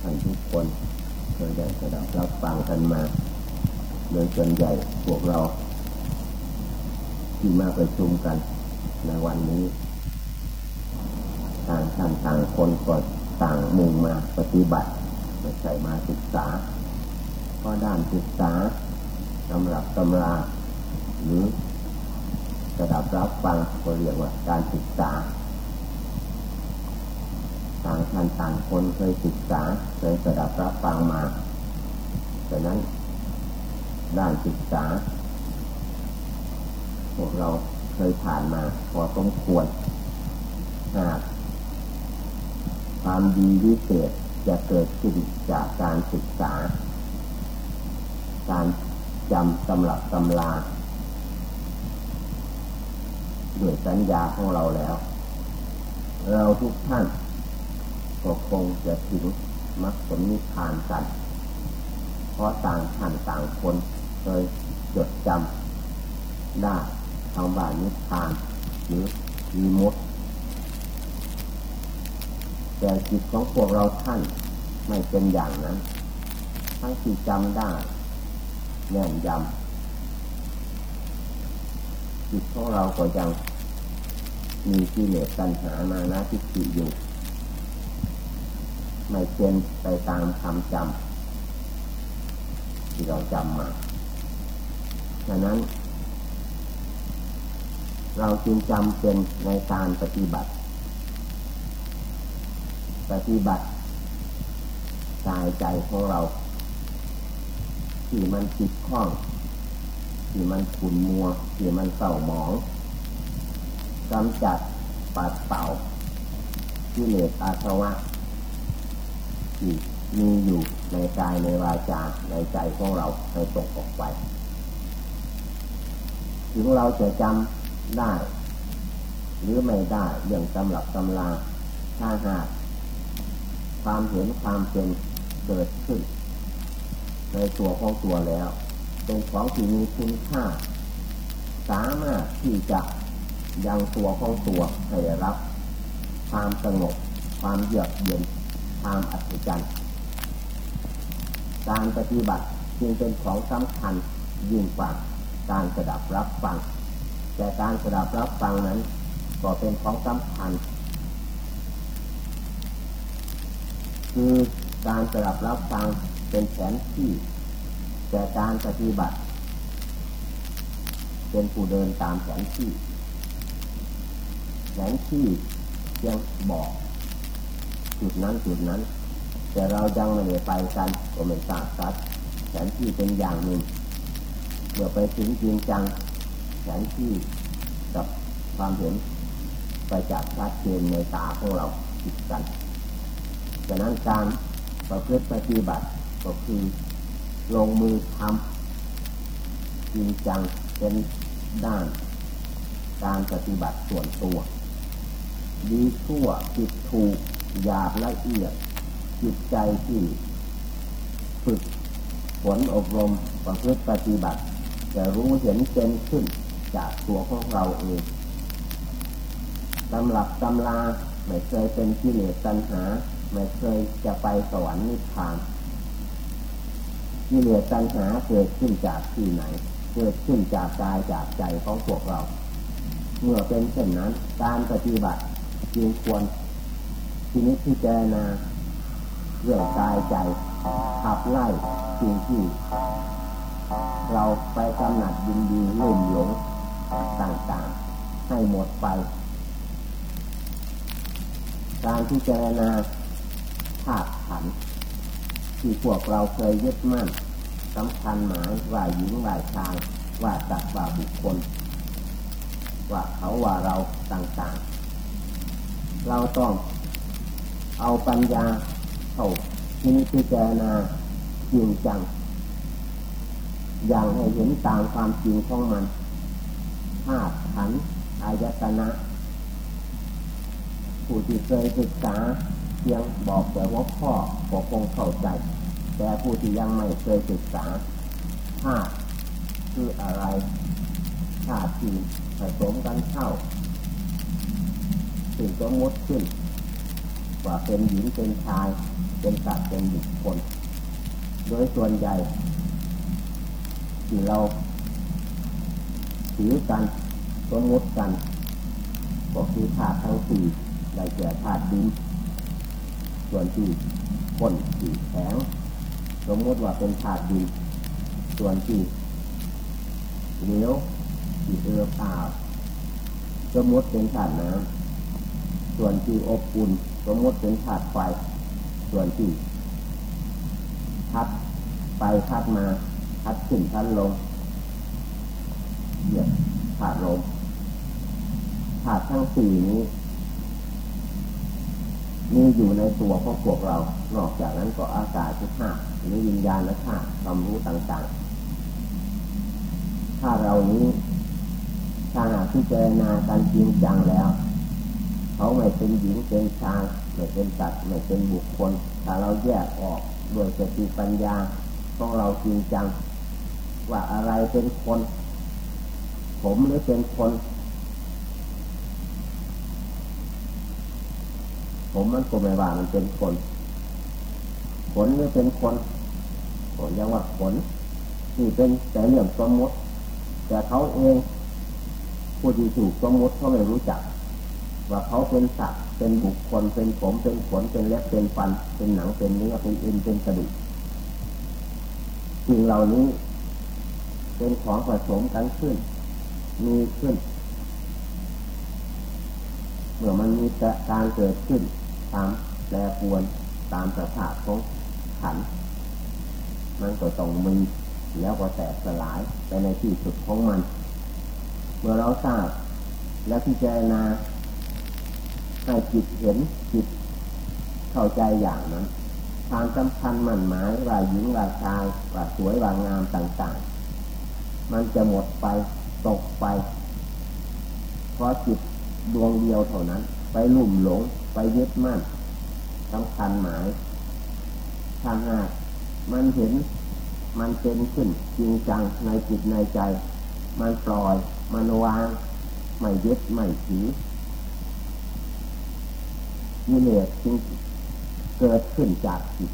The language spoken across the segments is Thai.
ท่านทุกคนเคยได้สดับรับฟังกันมาโดยส่วนใหญ่พวกเรา ที่มาประชุมกันในวันนี้ต่างท่านต่างคนก็ต่างมุ่งมาปฏิบัติไม่ใช่มาศึกษาเพราะด้านศึกษาตำรับตำราหรือระดับรับฟังก็เรียกว่าการศึกษา ต่างท่านต่างคนเคยศึกษาเคยระดับรับฟังมาดังนั้นด้านศึกษา พวกเราเคยผ่านมาพอสมควรหากความดีวิเศษจะเกิดขึ้นจากการศึกษา การจำตำรับตำลาด้วยสัญญาของเราแล้ว เราทุกท่าน ก็คงจะถึงมรรคผลนิพพานกัน เพราะต่างท่านต่างคนเคยจดจำได้ทางบ้านิพพานหรือมีมดแต่จิตของพวกเราท่านไม่เป็นอย่างนั้นทั้งที่จำได้แน่นยำจิตของเราก็ยังมีกิเลสตัณหามานะทิฏฐิอยู่ ไม่เป็นไปตามคำจำที่เราจำมาฉะนั้น เราจึงจำเป็นในการปฏิบัติ ปฏิบัติกายใจของเรา ที่มันติดข้อง ที่มันขุ่นมัว ที่มันเศร้าหมองกำจัดปัดเป่ากิเหลสอาสวะ ที่มีอยู่ในกายในวาจาในใจของเราให้ตกออกไปถึงเราจะจำได้ หรือไม่ได้เรื่องตำรับตำลาถ้าหากความเห็นความเป็นเกิดขึ้น ในตัวของตัวแล้ว เป็นของที่มีคุณค่า สามารถที่จะยังตัวของตัวให้รับ ความสงบความเยือกเย็น ความอัศจรรย์การปฏิบัติจึงเป็นของสำคัญยิ่งกว่าการสดับรับฟัง แต่การสดับรับฟังนั้น ก็เป็นของสำคัญ คือการสดับรับฟังเป็นแผนที่ แต่การปฏิบัติ เป็นผู้เดินตามแผนที่แผนที่ยังบอก จุดนั้นจุดนั้น แต่เรายังไม่ได้ไปกันก็ไม่ทราบครับแผนที่เป็นอย่างหนึ่งเมื่อไปถึงจริงจังแผนที่กับความเห็นไปจากชัดเจนในตาของเราติดกันดังนั้นการประพฤติปฏิบัติก็คือลงมือทำจริงจังเป็นด้าน การปฏิบัติส่วนตัว ดีชั่วผิดถูก หยาบละเอียด จิตใจที่ฝึกฝนอบรมประพฤติปฏิบัติ จะรู้เห็นเป็นขึ้นจากตัวของเราเองตำหลับตำลาไม่เคยเป็นกิเลสตัณหา ไม่เคยจะไปสวรรค์นิพพานกิเลสตัณหาเกิดขึ้นจากที่ไหน เกิดขึ้นจากกายจากใจของพวกเรา เมื่อเป็นเช่นนั้น การปฏิบัติจึงควร ทีนี้ที่เจนาเรื่องกายใจขับไล่สิ่งที่ เราไปกำหนัดยินดีลุ่มหลงต่างๆ ให้หมดไป การที่เจนาธาตุขันที่พวกเราเคยยึดมั่นสำคัญหมายว่าหญิงว่าชายว่าจักว่าบุคคล ว่าเขาว่าเราต่างๆ เราต้อง เอาปัญญาเข้าที่นิพิจารณาจริงจัง อย่างให้เห็นตามความจริงของมันธาตุขันอายตนะผู้ที่เคยศึกษาเพียงบอกแต่ว่าพ่อก็คงเข้าใจ แต่ผู้ที่ยังไม่เคยศึกษาธาตุคืออะไรธาตุที่ผสมกันเข้าสิ่งสมมติขึ้น ว่าเป็นหญิงเป็นชาย เป็นสัตว์เป็นบุคคล โดยส่วนใหญ่ที่เราถือกันสมมติกันก็คือธาตุทั้งสี่ได้แก่ธาตุดินส่วนที่ก้นที่แข็งสมมติว่าเป็นธาตุดินส่วนที่เหนียวที่เอือบอาบสมมติเป็นธาตุน้ำส่วนที่อบอุ่น สมมติเป็นธาตุไฟส่วนที่พัดไปพัดมาพัดขึ้นพัดลงเหยียบธาตุลมธาตุทั้งสี่นี้มีอยู่ในตัวของพวกเรา นอกจากนั้นก็อากาศทุกห้าหรือวิญญาณธาตุความรู้ต่างๆ ถ้าเรานี้ถ้าหากพิจารณาการจริงจังแล้ว เขาไม่เป็นหญิงเป็นชายไม่เป็นสัตว์ไม่เป็นบุคคลถ้าเราแยกออกด้วยสติปัญญาของเราจริงจัง ว่าอะไรเป็นคน ผมหรือเป็นคน ผมมันก็ไม่ว่ามันเป็นคน ขนหรือเป็นคนผมยังว่าขนนี่เป็นแต่เรื่องสมมติ แต่เขาเองผู้ที่ถูกสมมติเขาไม่รู้จัก ว่าเขาเป็นสัตว์เป็นบุคคลเป็นผมเป็นขนเป็นเล็บเป็นฟัน เป็นหนังเป็นเนื้อเป็นเอ็นเป็นกระดูกสิ่งเหล่านี้ เป็นของผสมกันขึ้น มีขึ้น เมื่อมันมีการเกิดขึ้น ตามแปรปวนตามสภาพของขัน มันก็ต้องมีแล้วก็แตกสลายไปในที่สุดของมัน เมื่อเราทราบและพิจารณา ให้จิตเห็นจิตเข้าใจอย่างนั้นความสำคัญมั่นหมายว่าหญิงว่าชายว่าสวยว่างามต่างๆ มันจะหมดไปตกไป เพราะจิตดวงเดียวเท่านั้น ไปลุ่มหลงไปยึดมั่นสำคัญหมายถ้าหากมันเห็นมันเป็นขึ้นจริงจังในจิตในใจ มันปล่อย มันวาง ไม่ยึดไม่ถือ กิเลสจึงเกิดขึ้นจากจิต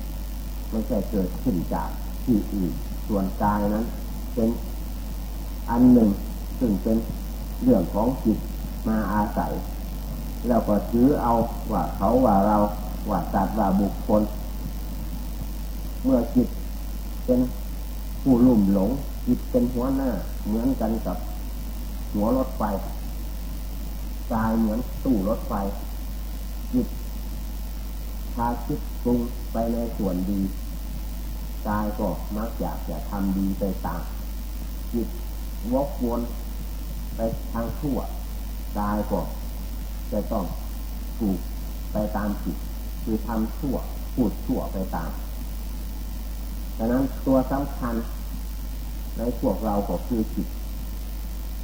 ไม่ใช่เกิดขึ้นจากที่อื่นส่วนกายนั้น เป็นอันหนึ่ง ซึ่งเป็นเรื่องของจิตมาอาศัย แล้วก็ถือเอาว่าเขาว่าเราว่าสัตว์ว่าบุคคล เมื่อจิตเป็นผู้ลุ่มหลง จิตเป็นหัวหน้า เหมือนกันกับหัวรถไฟกายเหมือนตู้รถไฟจิต พาคิดปรุงไปในส่วนดีกายก็มักอยากจะทำดีไปตามจิตวกวนไปทางชั่วกายก็จะต้องถูกไปตามจิตคือทำชั่วพูดชั่วไปตามดังนั้นตัวสำคัญในพวกเราก็คือจิต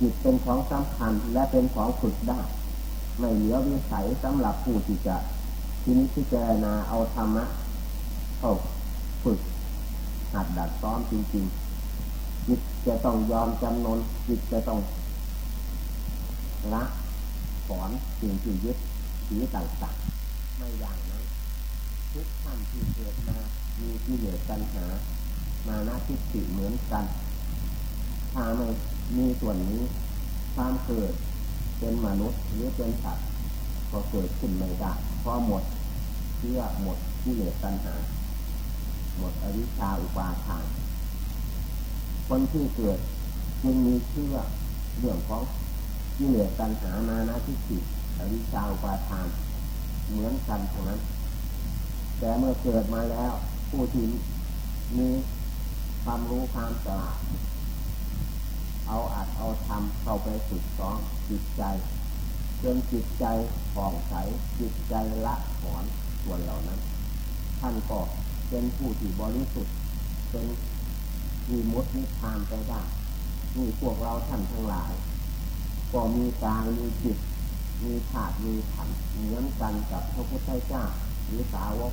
จิตเป็นของสำคัญและเป็นของฝึกได้ ไม่เหลือวิสัยสำหรับผู้ที่จะ ทีนี้พิจารณาเอาธรรมะเข้าฝึกหัดดัดซ้อมจริงๆจิตจะต้องยอมจำนนจิตจะต้องละสอนสิ่งที่ยึดถือต่างๆไม่อย่างนั้น ทุกท่านที่เกิดมา มีที่เหลือปัญหา มาหน้าทิฏฐิเหมือนกัน ถ้าไม่มีส่วนนี้ความเกิดเป็นมนุษย์หรือเป็นสัตว์ก็เกิดขึ้นไม่ได้เพราะหมด เชื่อหมดที่เหลือปัญหา หมดอวิชชาอุปาทาน คนที่เกิดจึงมีเชื่อเรื่องของที่เหลือปัญหามานะที่สิอวิชชาอุปาทาน เหมือนกันเท่านั้น แต่เมื่อเกิดมาแล้ว ผู้ที่มีความรู้ความฉลาดเอาอัดเอาทำเข้าไปฝึกซ้อมจิตใจจนจิตใจผ่องใสจิตใจละถอน ส่วนเหล่านั้น ท่านก็เป็นผู้ที่บริสุทธิ์เป็นมีมุดนิพพานไปได้มีพวกเราท่านทั้งหลาย ก็มีกายมีจิต มีธาตุมีขันเหมือนกันกับพระพุทธเจ้าหรือสาวก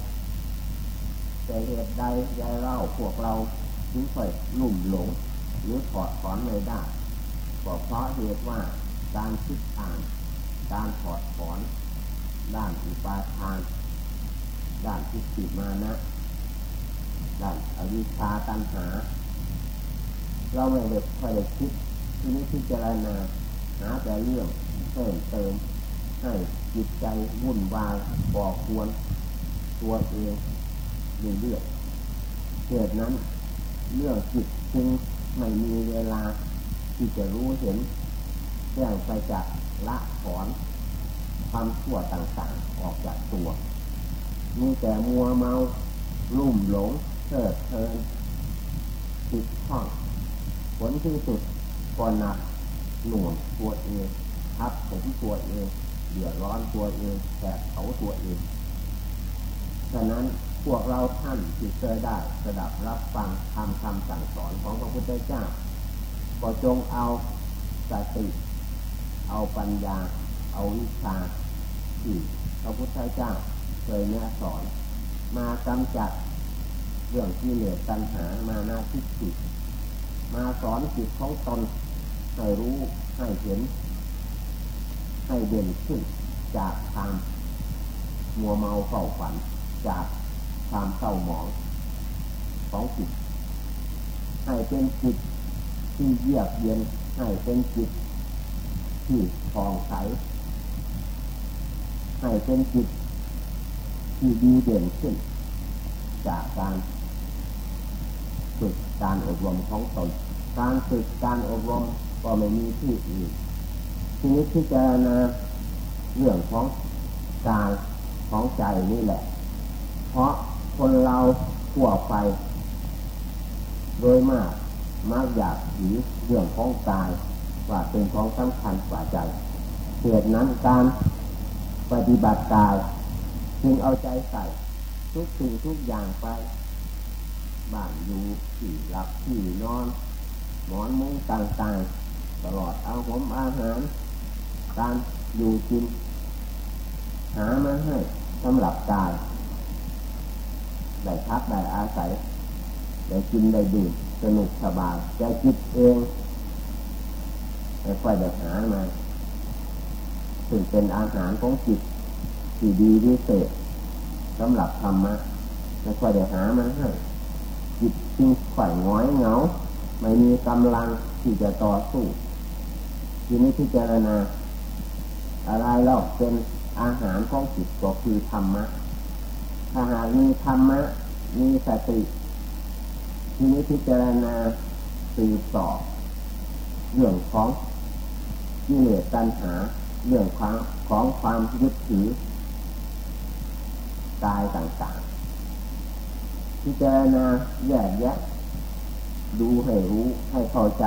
แต่เหตุใดยายเล่าพวกเราถึงค่อยลุ่มหลง หรือถอดถอนไม่ได้ก็เพราะเหตุว่าการคิดอ่าน การถอดถอน ด้านอุปาทาน ด้านทิฏฐิมานะด้านอวิชชาตัณหา เราไม่เด็กค่อยเด็กคิดที่นี้พิจารณาหาแต่เรื่องเพิ่มเติมให้จิตใจวุ่นวายก่อควร ตัวเองเรื่อยๆเหตุนั้น เรื่องจิตจึงไม่มีเวลาที่จะรู้เห็นแจ้งไปจากละถอนความชั่วต่างๆ ออกจากตัว มีแต่มัวเมาลุ่มหลงเถิดเทินติดข้องผลที่สุดก็หนักหน่วงตัวเองทับผมตัวเองเดือดร้อนตัวเองแสบเขาตัวเองฉะนั้นพวกเราท่านที่เคยได้สดับรับฟังทำคำสั่งสอนของพระพุทธเจ้าก็จงเอาสติเอาปัญญา เอาวิชาที่พระพุทธเจ้า เคยแนะสอน มากำจัดเรื่องที่เหลือตัณหามาหน้าทิฏฐิมาสอนจิตของตนให้รู้ให้เห็น ให้เด่นขึ้นจากความมัวเมาเฝ้าฝัน จากความเศร้าหมองของจิตให้เป็นจิตที่เยือกเย็นให้เป็นจิตที่ฟองใสให้เป็นจิต ที่ดีเด่นขึ้น จากการฝึกการอบรมของตน การฝึกการอบรมก็ไม่มีที่อื่นทีนี้ที่จะนะเรื่องของกายของใจนี่แหละ เพราะคนเราทั่วไป โดยมากมักอยากถือเรื่องของกายว่าเป็นของสำคัญกว่าใจเหตุนั้นการปฏิบัติกาย จึงเอาใจใส่ ทุกสิ่งทุกอย่างไปบ้านอยู่ที่หลับที่นอน หมอนมุ้งต่างๆ ตลอดเอาผมอาหาร การอยู่กิน หามาให้สำหรับกายได้พักได้อาศัยได้กินได้ดื่มสนุกสบายใจจิตเองไม่ค่อยได้หามาถึงเป็นอาหารของจิต ที่ดีวิเศษสำหรับธรรมะไม่ค่อยได้หามาให้จิตจึงข่อยง้อยเหงา ไม่มีกำลังที่จะต่อสู้ทีนี้พิจารณา อะไรเล่าเป็นอาหารของจิตก็คือธรรมะถ้าหากมีธรรมะ มีสติทีนี้พิจารณาสืบต่อเรื่องของกิเลสตัณหา เรื่องของของความยึดถือ กายต่างๆพิจารณาแยกแยะ ดูให้รู้ให้เข้าใจ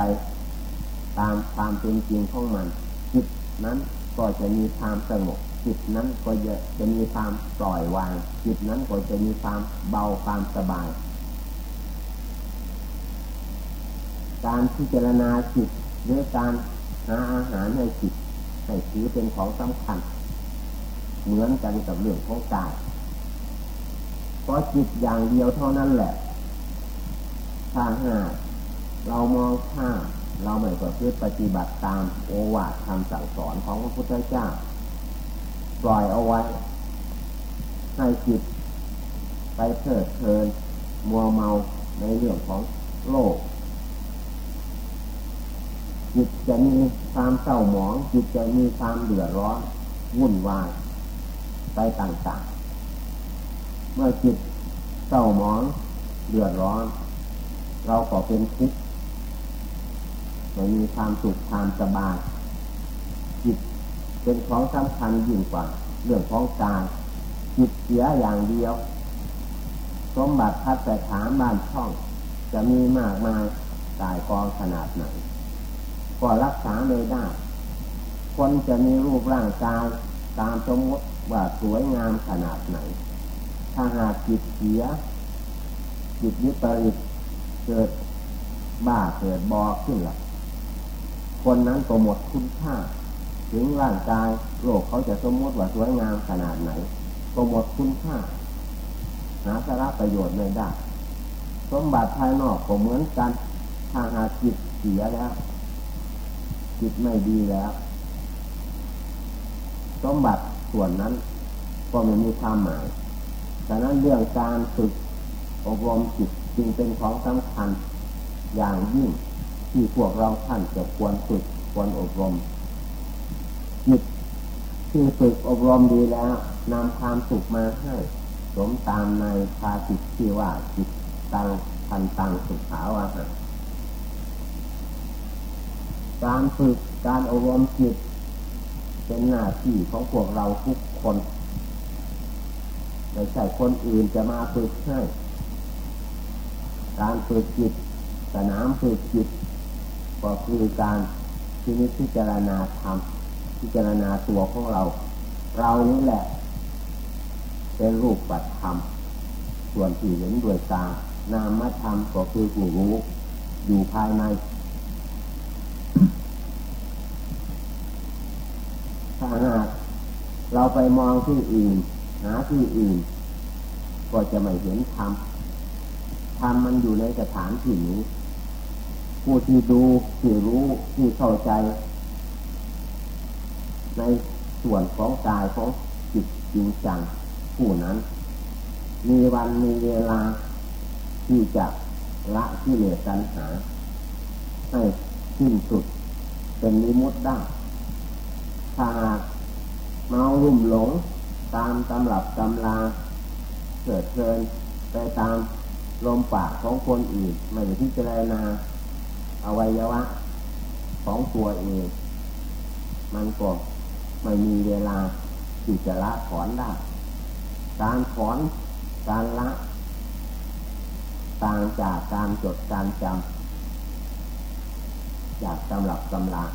ตามความเป็นจริงของมัน จิตนั้นก็จะมีความสงบจิตนั้นก็จะจะมีความปล่อยวาง จิตนั้นก็จะมีความเบาความสบาย การพิจารณาจิตด้วยการหาอาหารให้จิตให้ถือเป็นของสำคัญ เหมือนกันกับเรื่องของกาย ราะจิตอย่างเดียวเท่านั้นแหละถ้าหาเรามองข้ามเราไม่ประพฤติปฏิบัติตามโอวาทคำสั่งสอนของพระพุทธเจ้า ปล่อยเอาไว้ ให้จิตไปเถิดเพลินมัวเมาในเรื่องของโลก จิตจะมีความเศร้าหมอง จิตจะมีความเดือดร้อนวุ่นวายไปต่างๆ เมื่อจิตเศร้าหมองเดือดร้อน เราก็เป็นทุกข์ไม่มีความสุขความสบายจิตเป็นของสำคัญยิ่งกว่า เรื่องของการจิตเสียอย่างเดียว สมบัติพัดแต่ถามบ้านช่อง จะมีมากมายตายกองขนาดไหนก็รักษาไม่ได้ คนจะมีรูปร่างกาย ตามสมมติว่าสวยงามขนาดไหน ถ้าหากจิตเสีย จิตวิปริตเกิดบ้าเกิดบอขึ้นละคนนั้นก็หมดคุณค่า ถึงร่างกายโลกเขาจะสมมติว่าสวยงามขนาดไหนก็หมดคุณค่า หาสาระประโยชน์ไม่ได้ สมบัติภายนอกก็เหมือนกัน ถ้าหากจิตเสียแล้ว จิตไม่ดีแล้ว สมบัติส่วนนั้นก็ไม่มีความหมาย ฉะนั้นเรื่องการฝึกอบรมจิตจึงเป็นของสำคัญอย่างยิ่งที่พวกเราท่านจะควรฝึกควรอบรมจิตที่ฝึกอบรมดีแล้วนำความสุขมาให้ สมตามในภาสิตที่ว่าจิตตังพันตังสุขาวาหะการฝึกการอบรมจิต เป็นหน้าที่ของพวกเราทุกคน ไม่ใช่คนอื่นจะมาฝึกให้ การฝึกจิตสนามฝึกจิตก็คือการที่นิพิจารณาธรรมพิจารณาตัวของเรา เรานี่แหละ เป็นรูปปัดธรรม ส่วนที่เห็นด้วยตานามธรรมก็คือผู้รู้อยู่ภายในถ้าหากเราไปมองที่อื่น หาที่อื่น ก็จะไม่เห็นธรรมธรรมมันอยู่ในสถานที่นี้ผู้ที่ดูที่รู้ที่เข้าใจ ในส่วนของกายของจิตจริงจังผู้นั้น มีวันมีเวลา ที่จะละที่เหลือตัณหา ให้สิ้นสุด เป็นนิมุตได้ถ้าเมาลุ่มหลง ตามตำรับตำลาเกิดเพลินไปตามลมปากของคนอื่นไม่ได้พิจารณาอวัยวะ ของตัวเอง มันก็ไม่มีเวลาที่จะละถอนได้ การถอนการละต่างจากการจดการจำจากตำรับตำลา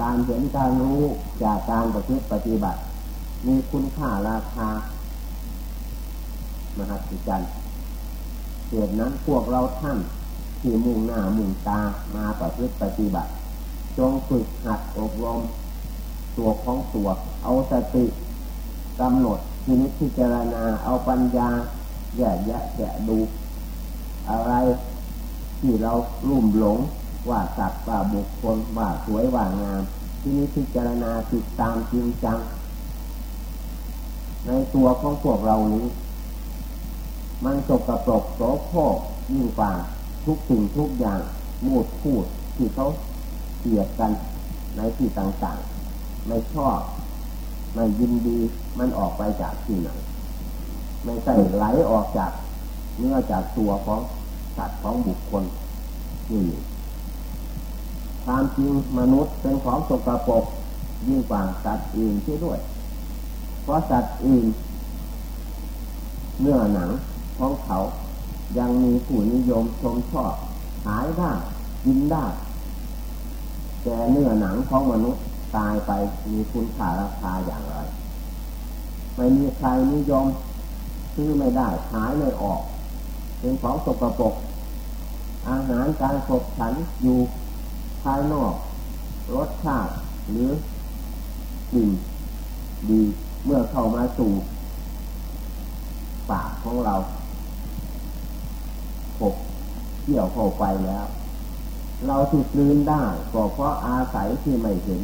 การเห็นการรู้จากการประพฤติปฏิบัติ มีคุณค่าราคามหัศจรรย์เหตุนั้นพวกเราท่านที่มุ่งหน้ามุ่งตามาประพฤติปฏิบัติ จงฝึกหัดอบรมตัวของตัวเอาสติกำหนดทีนิพิจารณาเอาปัญญาแยกแยะแยะดู อะไรที่เราลุ่มหลงว่าสัตว์ว่าบุคคลว่าสวยว่างาม ที่นี้พิจารณาติดตามจริงจัง ในตัวของพวกเรานี้ มันสกปรกโสโครกยิ่งกว่าทุกสิ่งทุกอย่างมูดพูดที่เขาเกลียดกันในที่ต่างๆ ไม่ชอบไม่ยินดีมันออกไปจากที่ไหนไม่ใช่ไหลออกจากเนื้อจากตัวของสัตว์ของบุคคลนี่ความจริงมนุษย์เป็นของสกปรกยิ่งกว่าสัตว์อื่นที่ด้วย เพราะสัตว์อื่นเนื้อหนังของเขายังมีผู้นิยมชมชอบขายได้กินได้แต่เนื้อหนังของมนุษย์ตายไปมีคุณค่าราคาอย่างไร ไม่มีใครนิยมซื้อไม่ได้ขายไม่ออก เป็นของสกปรกอาหารการขบฉันอยู่ภายนอก รสชาติหรือกลิ่นดี เมื่อเข้ามาสู่ปากของเราขบเกี่ยวเข้าไปแล้ว เราถูกลืนได้ก็เพราะอาศัยที่ไม่เห็น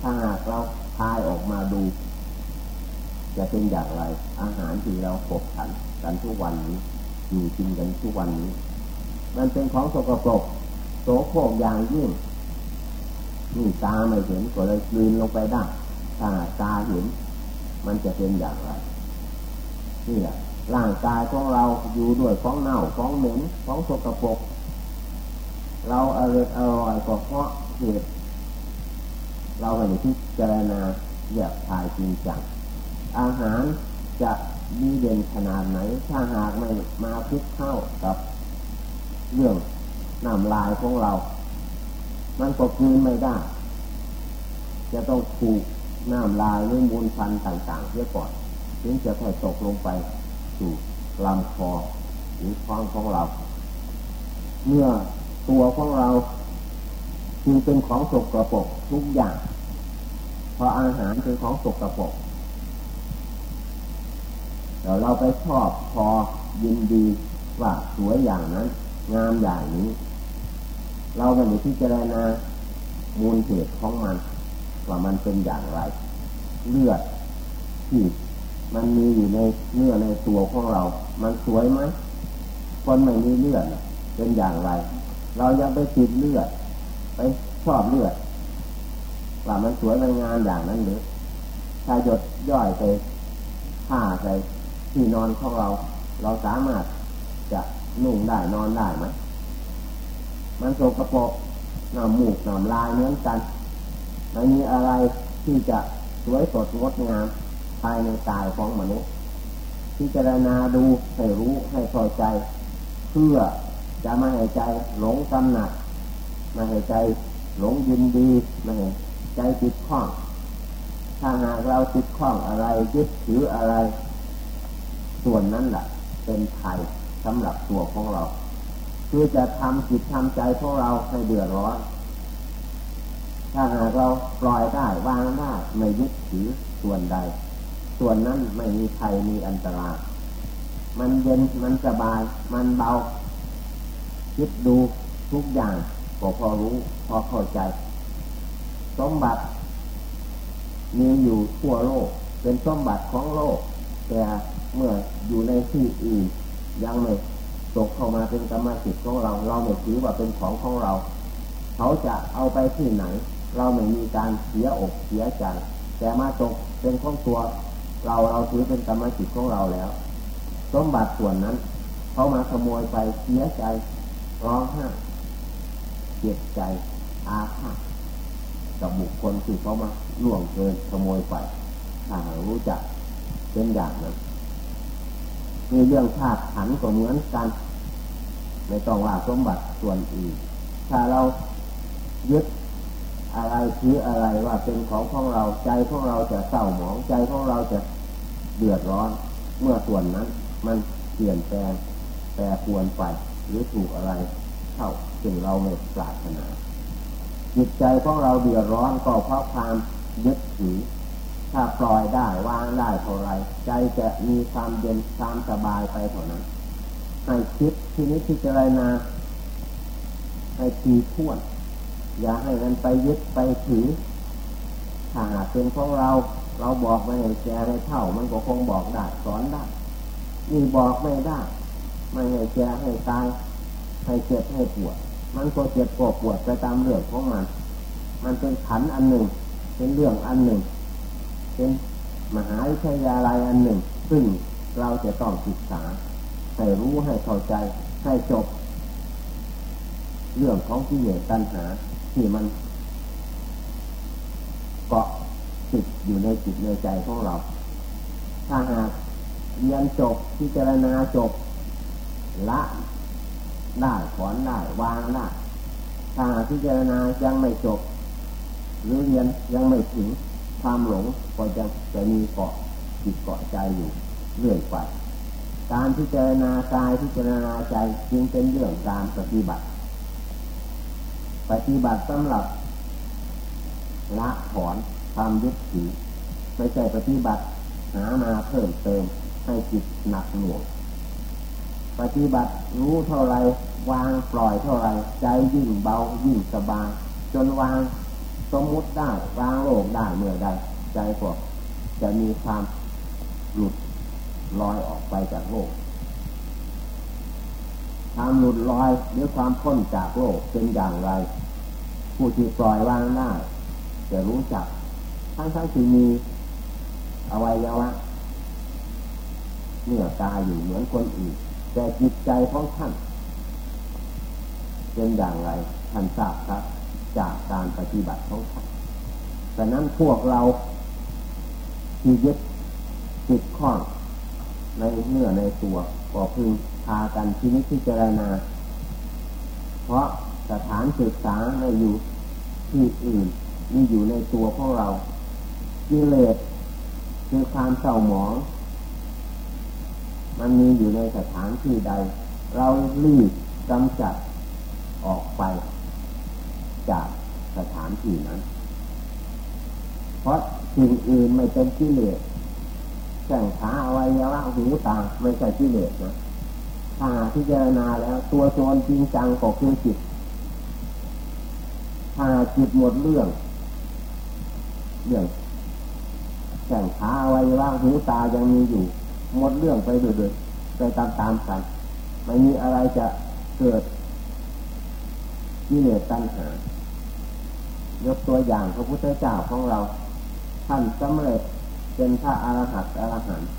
ถ้าหากเราพายออกมาดู จะเป็นอย่างไร อาหารที่เราขบฉันกันทุกวันนี้อยู่กินกันทุกวันนี้ มันเป็นของสกปรกโสโครกอย่างยิ่งนี่ตาไม่เห็นก็เลยกลืนลงไปได้ ถ้าตาเห็น มันจะเป็นอย่างไรนี่แหละร่างกายของเราอยู่ด้วยของเน่าของเหม็นของสกปรกเราอร่อยอร่อยก็เพราะเหตุเราไม่ได้พิจารณาแยกทายจริงจังอาหารจะดีเด่นขนาดไหน ถ้าหากไม่มาพิกเข้ากับเรื่องน้ำลายของเรา มันก็คืนไม่ได้ จะต้องถูก น้ำลายหรือมูลพันต่าง ๆเสียก่อน ถึงจะค่อยตกลงไปสู่ลำคอหรือท้องของเรา เมื่อตัวของเราจึงเป็นของสกรปรกทุกอย่าง เพราะอาหารเป็นของสกรปรกเดี๋ยวเราไปชอบพอยินดีว่าสวยอย่างนั้น งามอย่างนี้ เราไม่ได้พิจารณามูลเหตุของมัน ว่ามันเป็นอย่างไร เลือดที่มันมีอยู่ในเนื้อในตัวของเรา มันสวยไหมคนไม่มีเลือดเป็นอย่างไร เรายังไปติดเลือด ไปชอบเลือด ว่ามันสวยมันงามอย่างนั้นหรือถ้าหยดย่อยไปผ้าใส่ที่นอนของเรา เราสามารถจะนุ่งได้นอนได้ไหมมันโสกระปกน้ำมูกน้ำลายเหมือนกัน ไม่มีอะไรที่จะสวยสดงดงามภายในกายของมนุษย์พิจารณาดูให้รู้ให้พอใจ เพื่อจะไม่ให้ใจหลงกำหนัดไม่ให้ใจหลงยินดีไม่ให้ใจติดข้องถ้าหากเราติดข้องอะไรยึดถืออะไร ส่วนนั้นแหละเป็นไทยสำหรับตัวของเรา คือจะทำจิตทำใจของเราให้เดือดร้อน ถ้าหากเราปล่อยได้วางได้ไม่ยึดถือส่วนใด ส่วนนั้นไม่มีใครมีอันตรายมันเย็นมันสบาย มันเบา คิดดูทุกอย่างก็พอรู้พอเข้าใจ สมบัติ มีอยู่ทั่วโลก เป็นสมบัติของโลก แต่เมื่ออยู่ในที่อื่น ยังไม่ตกเข้ามาเป็นกรรมสิทธิ์ของเรา เราไม่ถือว่าเป็นของของเรา เขาจะเอาไปที่ไหน เราไม่มีการเสียอกเสียใจแต่มาตกเป็นของตัวเราเราถือเป็นกรรมสิทธิ์ของเราแล้ว สมบัติส่วนนั้นเขามาขโมยไปเสียใจร้องไห้เจ็บใจอาฆาตกับบุคคลที่เขามาล่วงเกินขโมยไปถ้ารู้จักเป็นอย่างนั้นมีเรื่องธาตุขันก็เหมือนกันไม่ต้องว่าสมบัติส่วนอื่นถ้าเรายึด อะไรถืออะไรว่าเป็นของของเราใจของเราจะเศร้าหมองใจของเราจะเดือดร้อน เมื่อส่วนนั้น มันเปลี่ยนแปลงแปรปวนไปหรือถูกอะไรเข้าถึงเราไม่ปรารถนาจิตใจของเราเดือดร้อนก็เพราะความยึดถือถ้าปล่อยได้วางได้เท่าไรใจจะมีความเย็นความสบายไปเท่านั้นให้คิดทีนี้ที่จะไรนาให้ทีท่วน อย่าให้มันไปยึดไปถือถ้าหากเป็นของเราเราบอกไม่ให้แกให้เท่า มันก็คงบอกได้สอนได้นี่บอกไม่ได้ไม่ให้แกให้ตายให้เจ็บให้ปวด มันก็เจ็บปวดปวดไปตามเรื่องของมัน มันเป็นขันอันหนึ่ง เป็นเรื่องอันหนึ่ง เป็นมหาวิทยาลัยอันหนึ่ง ซึ่งเราจะต้องศึกษาให้รู้ให้เข้าใจให้จบ เรื่องของที่เหนือตัณหา ที่มันเกาะติดอยู่ในจิตในใจของเรา ถ้าหากเรียนจบพิจารณาจบ ละได้ถอนได้วางได้ถ้าหากพิจารณายังไม่จบ หรือเรียนยังไม่ถึงความหลงก็จะจะมีเกาะจิตเกาะใจอยู่เรื่อยไป การพิจารณากายพิจารณาใจจึงเป็นเรื่องการปฏิบัติ ปฏิบัติสำหรับละถอนความยึดถือไม่ใช่ปฏิบัติหามาเพิ่มเติมให้จิตหนักหน่วงปฏิบัติรู้เท่าไรวางปล่อยเท่าไรใจยิ่งเบายิ่งสบายจนวางสมมุติได้วางโลกได้เมื่อใดใจก็จะมีความหลุดลอยออกไปจากโลก ความหลุดลอยหรือความพ้นจากโลกเป็นอย่างไร ผู้ที่ปล่อยวางได้จะรู้จัก ทั้งทั้งที่มีอวัยวะเนื้อกาอยู่เหมือนคนอื่นแต่จิตใจของท่าน เป็นอย่างไรท่านทราบครับ จากการปฏิบัติของท่านแต่นั้นพวกเราที่ยึดติดข้องในเนื้อในตัวก็พึง พากันที่นิพิจารณา เพราะสถานศึกษาไม่อยู่ที่อื่นมีอยู่ในตัวของเรากิเลสคือความเศร้าหมอง มันมีอยู่ในสถานที่ใด เรารีบกำจัดออกไป จากสถานที่นั้น เพราะสิ่งอื่นไม่เป็นกิเลสแข่งขาอวัยวะหูตาไม่ใช่กิเลสนะ ถ้าพิจารณาแล้ว ตัวโจรจริงจังก็คือจิตถ้าจิตหมดเรื่อง เรื่องแข่งขาอวัยวะหูตายังมีอยู่ หมดเรื่องไปเดือดๆไปตามๆกันไม่มีอะไรจะเกิดกิเลสตัณหายกตัวอย่างพระพุทธเจ้าของเรา ท่านสำเร็จเป็นพระอรหันต์อรหันต์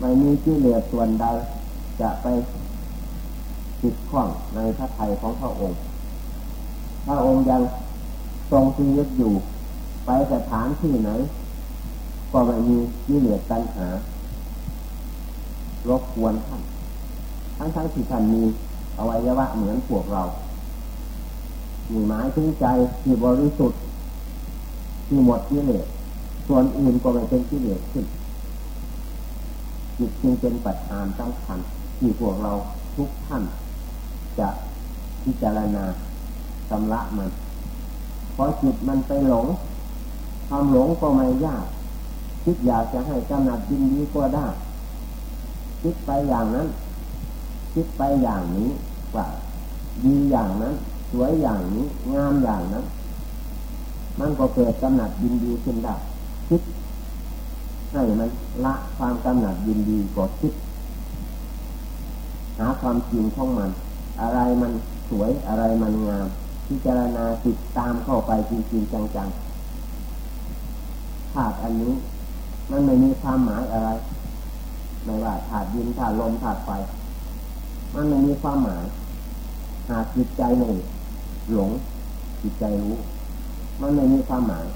ไม่มีกิเลสส่วนใด จะไปติดข้องในพระทัยของพระองค์ พระองค์ยังทรงชีวิตอยู่ ไปสถานที่ไหน ก็ไม่มีกิเลสตัณหารบกวนท่าน ทั้งทั้งที่ท่านมีอวัยวะเหมือนพวกเรา มีหมายถึงใจที่บริสุทธิ์ที่หมดกิเลสส่วนอื่นก็ไม่เป็นกิเลสขึ้นจิตจึงเป็นปัจจานสำคัญ ที่พวกเราทุกท่านจะพิจารณาสำละมันเพราะจิตมันไปหลงความหลงก็ไม่ยาก คิดอยากจะให้กำหนัดยินดีก็ได้ คิดไปอย่างนั้น คิดไปอย่างนี้ว่าดีอย่างนั้น สวยอย่างนี้ งามอย่างนั้น มันก็เกิดกำหนัดยินดีขึ้นได้ คิดให้มันละความกำหนัดยินดีก็คิด หาความจริงของมัน อะไรมันสวยอะไรมันงาม พิจารณาติดตามเข้าไปจริงๆจังๆธาตุอันนี้ มันไม่มีความหมายอะไร ไม่ว่าธาตุดินธาตุลมธาตุไฟมันไม่มีความหมาย หากจิตใจหนึ่งหลงจิตใจรู้ มันไม่มีความหมาย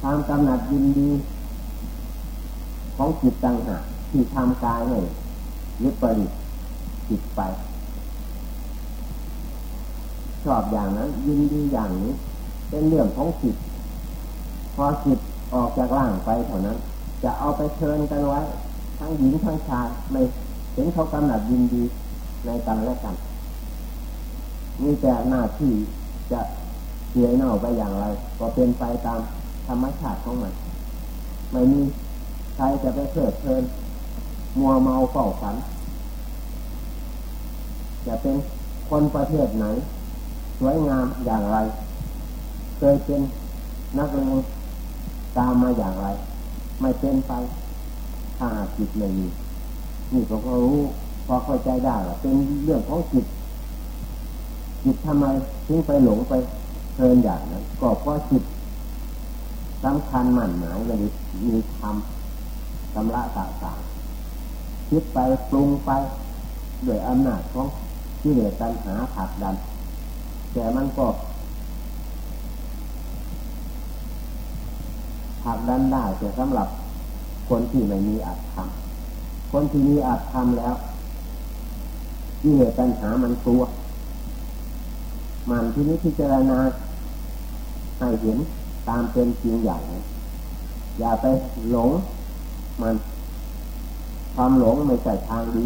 ความกำหนัดยินดี ของจิตต่างหากที่ทำกายให้ ยึดประดิษฐ์จิตไป ชอบอย่างนั้น ยินดีอย่างนี้ เป็นเรื่องของจิต พอจิตออกจากร่างไปเท่านั้น จะเอาไปเชิญกันไว้ ทั้งหญิงทั้งชายไม่เห็นเขากำหนัดยินดีในกันและกันมีแต่หน้าที่จะเสียเน่าไปอย่างไร ก็เป็นไปตามธรรมชาติของมัน ไม่มีใครจะไปเพลิดเพลิน มัวเมาเฝ้าฝัน จะเป็นคนประเทศไหน สวยงามอย่างไร เคยเป็นนักเลงตามมาอย่างไร ไม่เป็นไปถ้าจิตไม่มีนี่ผมก็รู้พอเข้าใจได้ว่าเป็นเรื่องของจิตจิตทำไมถึงไปหลงไปเพลินอย่างนั้นก็เพราะจิตสำคัญหมั่นหมายเลยมีธรรมสำละต่างๆ คิดไปปรุงไปด้วยอำนาจของที่เหลือตัณหาผักดัน แต่มันก็ผักดันได้แต่สำหรับคนที่ไม่มีอัตธรรมคนที่มีอัตธรรมแล้วที่เหลือตัณหามันตัว มันที่นี้พิจารณาให้เห็นตามเป็นจริงอย่างอย่าไปหลงมัน ความหลงไม่ใช่ทางดี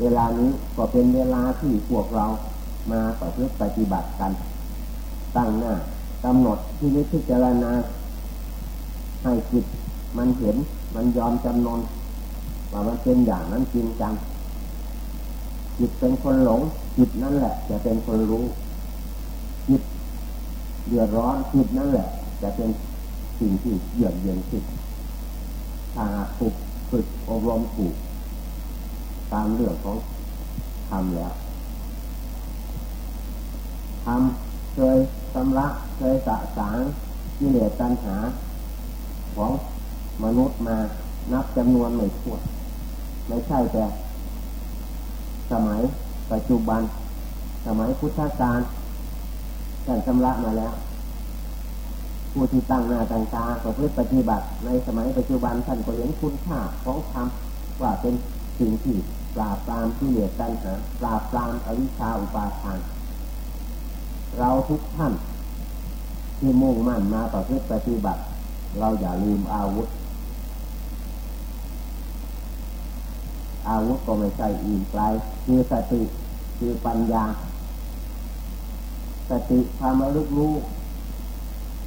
เวลานี้ก็เป็นเวลาที่พวกเรามาปฏิบัติปฏิบัติกัน ตั้งหน้ากำหนดที่นี้พิจารณาให้จิตมันเห็นมันยอมจำนนว่ามันเป็นอย่างนั้นจริงจังจิตเป็นคนหลง จิตนั่นแหละ จะเป็นคนรู้ จิตเดือดร้อนจิตนั่นแหละ จะเป็นสิ่งที่เยือกเย็นจิตถ้าฝึก ฝึกอบรมถูก ตามเรื่องของทำแล้วทำเคยสำลักเคยสะสางกิเลสตัณหา ของมนุษย์มานับจำนวนไม่ถ้วนไม่ใช่แต่ สมัยปัจจุบัน สมัยพุทธกาลท่านชำระมาแล้ว ผู้ที่ตั้งหน้าตั้งตาประพฤติปฏิบัติ ในสมัยปัจจุบันท่านก็เห็นคุณค่าของธรรมว่าเป็นสิ่งที่ปราบปรามที่เหลือตัณหาปราบปรามอวิชชาอุปาทาน เราทุกท่าน ที่มุ่งมั่นมาประพฤติปฏิบัติ เราอย่าลืมอาวุธ อาวุธก็ไม่ใช่อื่นไกลคือสติคือปัญญา สติความระลึกรู้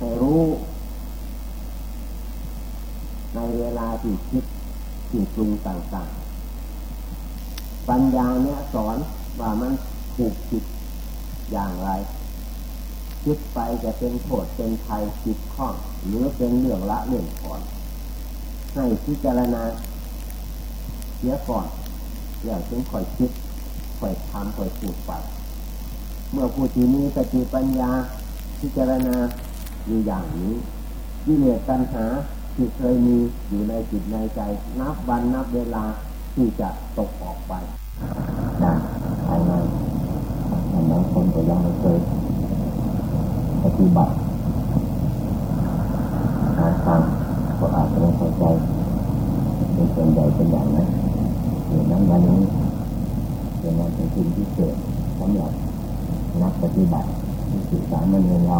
ให้รู้ ในเวลาที่คิดที่ปรุงต่างๆ ปัญญาเนี่ยสอนว่ามันถูกผิดอย่างไร คิดไปจะเป็นโทษเป็นภัยจิตข้อง หรือเป็นเรื่องละเรื่องถอน ให้พิจารณาเสียก่อนแล้วถึงค่อยคิดค่อยทำค่อยพูดไปเมื่อผู้ที่มีสติปัญญาพิจารณา อยู่อย่างนี้วิเลตัญหาที่เคยมีอยู่ในจิตในใจ นับวันนับเวลาที่จะตกออกไปนะภายในอันนั้นคนก็ยังไม่เคยปฏิบัติการฟังก็อาจจะไม่เข้าใจเป็นส่วนใหญ่เป็นอย่างนั้นดังนั้นวันนี้เป็นงานเป็นสิ่งที่เกิดสำหรับนักปฏิบัติที่สื่อสารมันเองเรา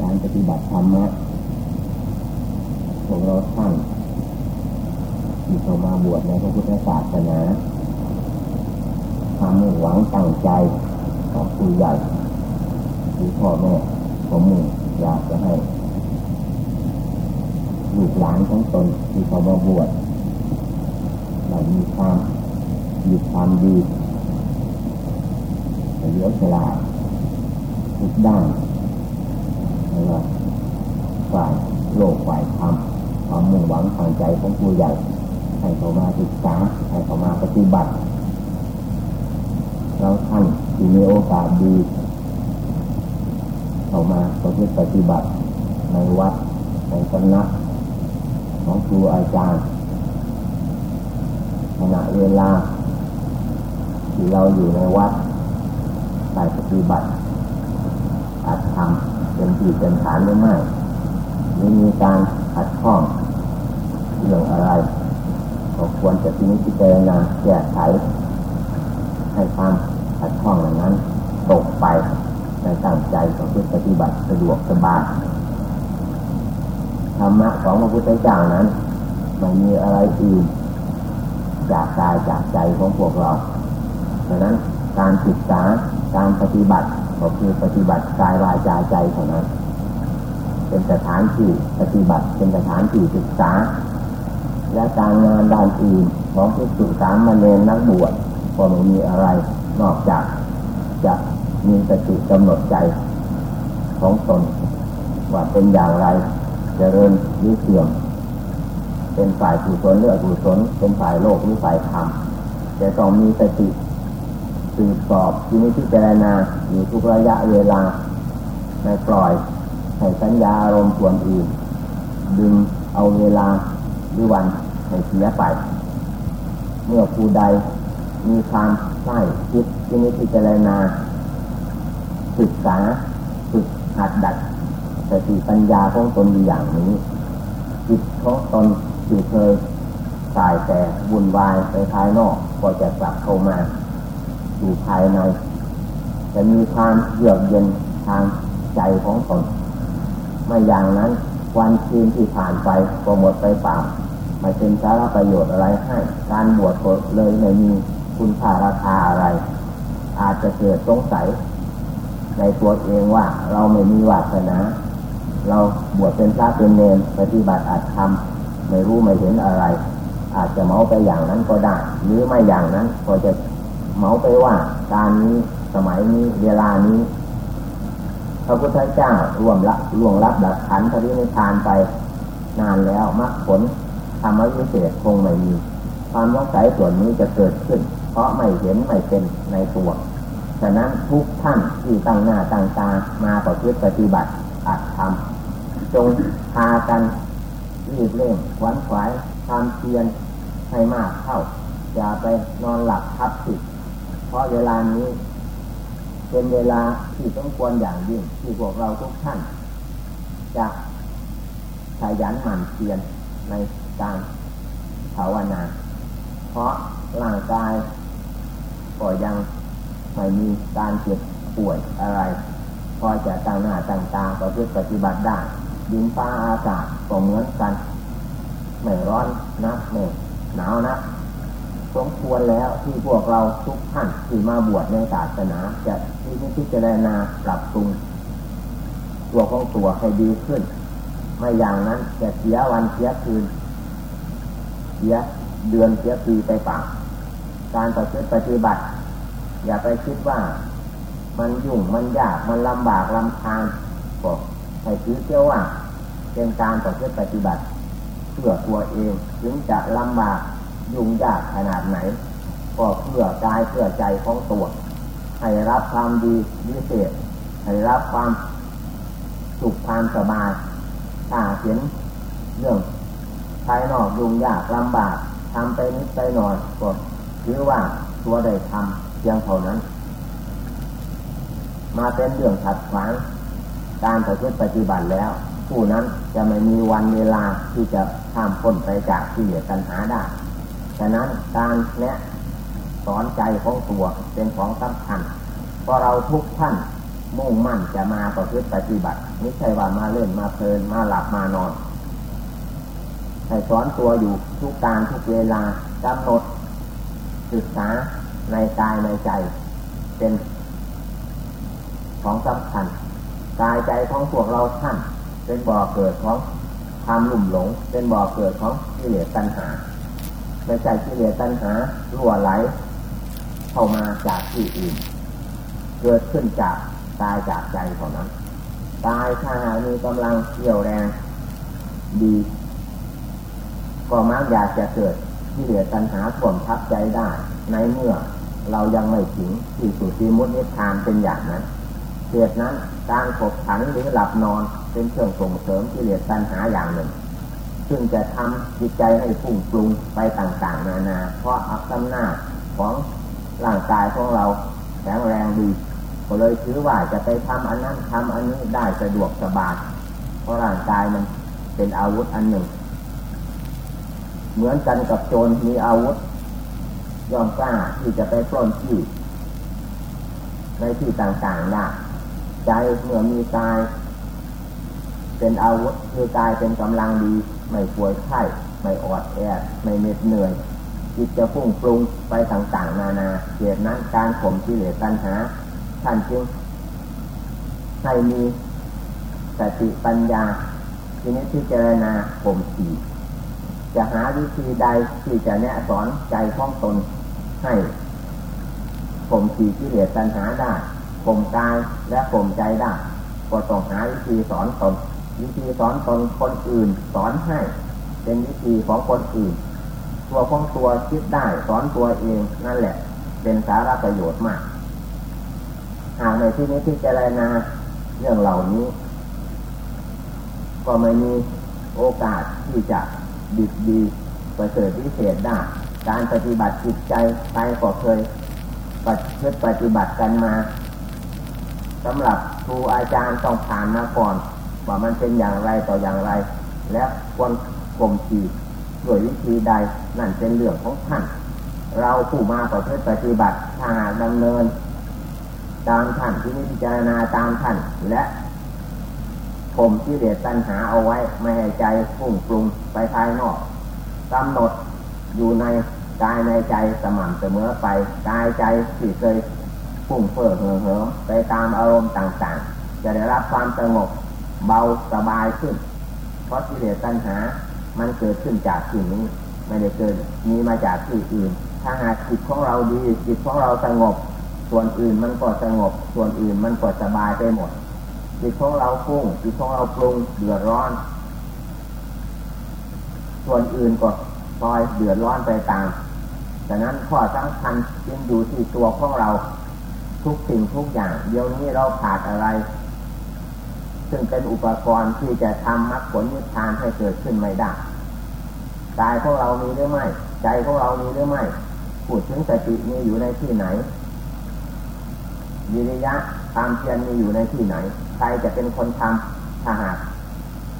การ ปฏิบัติธรรมะพวกเราท่านที่เข้ามาบวชในพระพุทธศาสนาทำมุ่งหวังตั้งใจของผู้ใหญ่คือพ่อแม่ผมมุ่งอยากจะให้ลูกหลานของตนที่เขามาบวชเรามีความมีความดีเหลือเวลาทุกด้าน ไม่ว่าฝ่ายโลกฝ่ายธรรมความมุ่งหวังทางใจของผู้ใหญ่ให้เขามาศึกษาให้เขามาปฏิบัติเราท่านที่มีโอกาสดีเข้ามาประพฤติปฏิบัติในวัดในสำนักของครูอาจารย์ขณะเวลา ที่เราอยู่ในวัดได้ปฏิบัติอาจทำ เป็นที่เป็นฐานหรือไม่ไม่มีการขัดข้องเรื่องอะไรก็ควรจะพิจารณาแก้ไขให้ความขัดข้องอย่านั้นตกไปในตั้งใจของผู้ปฏิบัติสะดวกสบายธรรมะของพระพุทธเจ้านั้นไม่มีอะไรอื่นจากกายจากใจของพวกเราดังนั้นการศึกษาการปฏิบัติ ก็คือปฏิบัติกายวาจาใจเท่านั้นเป็นสถานที่ปฏิบัติเป็นสถานที่ศึกษา และการงานด้านอื่นของผู้ศึกษามาเรนนักบวชก็ไม่มีอะไรนอกจากจะมีสติกำหนดใจของตนว่าเป็นอย่างไรจเจริญหรือเสื่อมเป็นฝ่ายกุศลหรืออกุศลเป็นฝ่ายโลกหรือฝ่ายธรรมจะต้องมีสติ สืบสอบที่นี้พิจารณาอยู่ทุกระยะเวลาในปล่อยให้สัญญาอารมณ์ส่วนอื่น ดึงเอาเวลาหรือวันให้เสียไป เมื่อผู้ใดมีความใช่คิดที่นี้พิจารณาศึกษาฝึกหัดดัดสติปัญญาของตนอย่างนี้จิตของตนที่เคยสายแต่วุ่นวายไปภายนอกก็จะกลับเข้ามา อยู่ภายใน จะมีความเยือกเย็นทางใจของตนไม่อย่างนั้นวันคืนที่ผ่านไปก็หมดไปเปล่าไม่เป็นสาระประโยชน์อะไรให้ การบวชเลยไม่มีคุณค่าราคาอะไร อาจจะเกิดสงสัย ในตัวเองว่าเราไม่มีวาสนา เราบวชเป็นพระเป็นเนรปฏิบัติอาจทำไม่รู้ไม่เห็นอะไร อาจจะเมาไปอย่างนั้นก็ได้ หรือไม่อย่างนั้นก็จะ เมาไปว่าการนี้สมัยนี้เวลานี้พระพุทธเจ้ารวมละล่วงรับหลักฐานพระนิพพานไปนานแล้วมรรคผลธรรมวิเศษคงไม่มีความสงสัยส่วนนี้จะเกิดขึ้น เพราะไม่เห็นไม่เป็นในตัวฉะนั้นทุกท่านที่ตั้งหน้าตั้งตามาประพฤติปฏิบัติอาจทำจงพากันรีบเร่งขวนขวายความเพียรให้มากเข้าอย่าไปนอนหลับทับสิ เพราะเวลานี้ เป็นเวลาที่ต้องควรอย่างยิ่งที่พวกเราทุกท่าน จะขยันหมั่นเพียรในการภาวนา เพราะร่างกายก็ยังไม่มีการเจ็บป่วยอะไร พอจะตั้งหน้าตั้งตาประพฤติปฏิบัติได้ดินฟ้าอากาศก็เหมือนกัน ไม่ร้อนนะไม่หนาวนะ สมควรแล้วที่พวกเราทุกท่านที่มาบวชในศาสนา จะที่นี้พิจารณาปรับปรุงตัวของตัวให้ดีขึ้น ไม่อย่างนั้นจะเสียวันเสียคืน เสียเดือนเสียปีไปเปล่าการปฏิบัติ อย่าไปคิดว่ามันยุ่งมันยากมันลำบากลำคาญก็ให้ถือเชื่อว่าเป็นการต่อพื่อปฏิบัติเพื่อตัวเองถึงจะลำบาก ยุ่งยากขนาดไหน ก็เพื่อกายเพื่อใจของตัวให้รับความดีวิเศษให้รับความสุขความสบายถ้าเห็นเรื่องภายนอกยุ่งยากลำบากทำไปนิดไปหน่อยก็ถือว่าตัวได้ทำเพียงเท่านั้น มาเป็นเรื่องขัดขวางการปฏิบัติปฏิบัติแล้ว ผู้นั้นจะไม่มีวันเวลาที่จะข้ามพ้นไปจากที่เหลือปัญหาได้ ฉะนั้นการแนะสอนใจของตัวเป็นของสำคัญเพราะเราทุกท่านมุ่งมั่นจะมาประพฤติปฏิบัติไม่ใช่ว่ามาเล่นมาเพลินมาหลับมานอนให้สอนตัวอยู่ทุกการทุกเวลากำหนดศึกษาในกายในใจ เป็นของสำคัญกายใจของพวกเราท่าน เป็นบ่อเกิดของความหลุ่มหลง เป็นบ่อเกิดของกิเลสตัณหา ไม่ใช่กิเลสตัณหารั่วไหล เข้ามาจากที่อื่น เกิดขึ้นจากกายจากใจเท่านั้นกายถ้าหามีกำลังเกี่ยวแรงดี ก็มักอยากจะเกิดที่เหลือตัณหาข่มทับใจได้ ในเมื่อเรายังไม่ถึงที่สุดที่มุติทานเป็นอย่างนั้นเหตุนั้นการขบขันหรือหลับนอนเป็นเครื่องส่งเสริมที่เหลือตัณหาอย่างหนึ่ง ซึ่งจะทำจิตใจให้พุ่งปรุงไปต่างๆ นานา เพราะอัตนาจของร่างกายของเราแข็งแรงดีก็เลยถือว่าจะไปทำอันนั้นทำอันนี้ได้สะดวกสบายเพราะร่างกายมันเป็นอาวุธอันหนึ่ง เหมือนกันกับโจรมีอาวุธย่อมกล้าที่จะไปปล้นที่ในที่ต่างๆได้ใจเมื่อมีกาย เป็นอาวุธคือกายเป็นกำลังดี ไม่ป่วยไข้ไม่อดแอดไม่เหน็ดเหนื่อยจิตจะพุ่งปรุงไปต่างๆ นานาเหตุนั้นการข่มที่เหลือตัณหาท่านจึงให้มีสติปัญญาทีนี้ที่เจรณาข่มขีจะหาวิธีใดที่จะแนะสอนใจของตนให้ข่มขีที่เหลือตัณหาได้ข่มกายและข่มใจได้ก็ต้องหาวิธีสอนตน วิธีสอนตนคนอื่น สอนให้ เป็นวิธีของคนอื่น ตัวของตัวคิดได้สอนตัวเองนั่นแหละ เป็นสาระประโยชน์มากหากในที่นี้ที่เจรณาเรื่องเหล่านี้ ก็ไม่มีโอกาสที่จะดิบดีประเสริฐวิเศษได้ การปฏิบัติจิตใจใครก็เคยปฏิบัติกันมาสำหรับครูอาจารย์ต้องผ่านมาก่อน ว่ามันเป็นอย่างไรต่ออย่างไร และควรกลมขีดด้วยวิธีใดนั่นเป็นเรื่องของท่าน เราผู้มาประพฤติปฏิบัติถ้าหากดำเนิน ตามท่านที่นิพจารณาตามท่านและผมที่เดียดตัณหาเอาไว้ไม่ให้ใจพุ่งปรุงไปภายนอกกำหนดอยู่ในกายในใจสม่ำเสมอไปกายใจที่เคยพุ่งเฟ้อเหอเหิมไปตามอารมณ์ต่างๆ จะได้รับความสงบ เบาสบายขึ้น เพราะที่เดียดตัณหา มันเกิดขึ้นจากที่งนี้ ไม่ได้เกิดมีมาจากที่อื่น ถ้าหากจิตของเราดีจิตของเราสงบ ส่วนอื่นมันก็สงบ ส่วนอื่นมันก็สบายไปหมด จิตของเราฟุ้งจิตของเราปรุงเดือดร้อน ส่วนอื่นก็พลอยเดือดร้อนไปตามดังนั้นข้อสำคัญจึงอยู่ที่ตัวของเราทุกสิ่งทุกอย่าง เดี๋ยวนี้เราขาดอะไร ซึ่งเป็นอุปกรณ์ที่จะทำมรรคผลนิพพานให้เกิดขึ้นไม่ได้กายของเรามีหรือไม่ ใจของเรามีหรือไม่พูดถึงสติมีอยู่ในที่ไหนวิริยะตามเพียรมีอยู่ในที่ไหน ใครจะเป็นคนทำถ้าหาก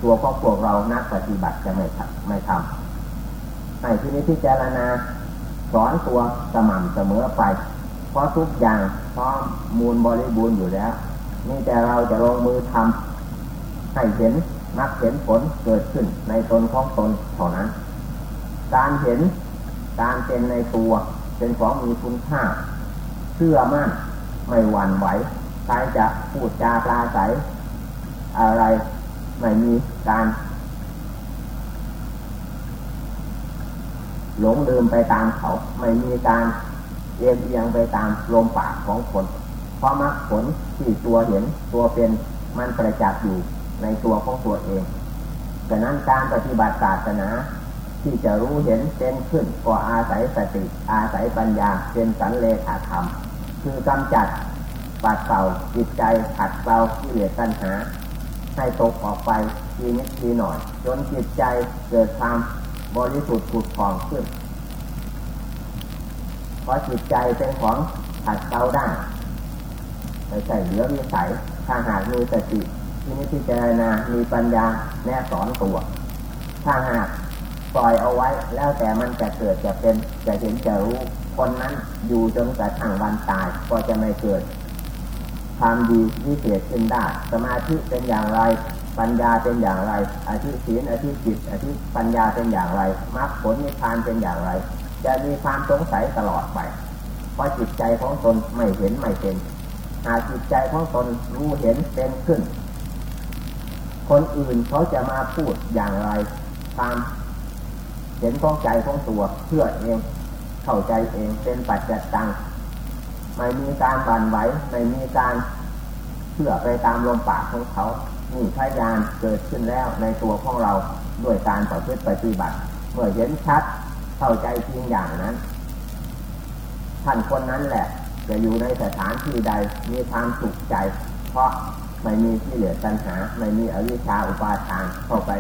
ตัวของพวกเรานักปฏิบัติจะไม่ไม่ทำให้ที่นี้พิจารณาสอนตัวสม่ำเสมอไป เพราะทุกอย่างพร้อมมูลบริบูรณ์อยู่แล้ว นี่แต่เราจะลงมือทำ ให้เห็นนักเห็นผลเกิดขึ้นในตนของตนเท่านั้น การเห็นการเป็นในตัวเป็นของมีคุณค่า เชื่อมั่นไม่หวั่นไหวใครจะพูดจาปลาใสอะไรไม่มีการ หลงลืมไปตามเขา ไม่มีการเอียงเอียงไปตามลมปากของคน เพราะมรรคผลที่ตัวเห็นตัวเป็นมันประจักษ์อยู่ ในตัวของตัวเองดังนั้นการปฏิบัติศาสนาที่จะรู้เห็นเป็นขึ้นก็อาศัยสติ อาศัยปัญญาเป็นสันเลขาธรรม คือกำจัดปัดเป่าจิตใจขัดเป่าที่เหลือตัณหา ให้ตกออกไปทีนิดทีหน่อย จนจิตใจเกิดความบริสุทธิ์ผุดผ่องขึ้น เพราะจิตใจเป็นของขัดเกลาได้ไม่ใช่เหลือวิสัยถ้าหากมีสติ ที่นี้พิจารณามีปัญญาแน่สอนตัว ถ้าหากปล่อยเอาไว้แล้วแต่มันจะเกิดจะเป็นจะเห็นจะรู้คนนั้นอยู่จนกระทั่งวันตายก็จะไม่เกิดความดีวิเศษขึ้นได้สมาธิเป็นอย่างไร ปัญญาเป็นอย่างไรอาทิศีลอาทิจิตอาทิปัญญาเป็นอย่างไรมรรคผลนิพพานเป็นอย่างไร จะมีความสงสัยตลอดไป เพราะจิตใจของตนไม่เห็นไม่เป็นหากจิตใจของตนรู้เห็นเป็นขึ้น คนอื่นเขาจะมาพูดอย่างไร ตามเห็นของใจของตัวเพื่อเอง เข้าใจเองเป็นปัจจัตตังไม่มีการบันไหวไม่มีการเชื่อไปตามลมปากของเขานี่พยานเกิดขึ้นแล้วในตัวของเราด้วยการต่อพฤติปฏิบัติ เมื่อเห็นชัดเข้าใจจริงอย่างนั้นท่านคนนั้นแหละ จะอยู่ในสถานที่ใดมีความสุขใจ เพราะ ไม่มีที่เหลือตัณหา ไม่มีอวิชชาอุปาทานเข้าไป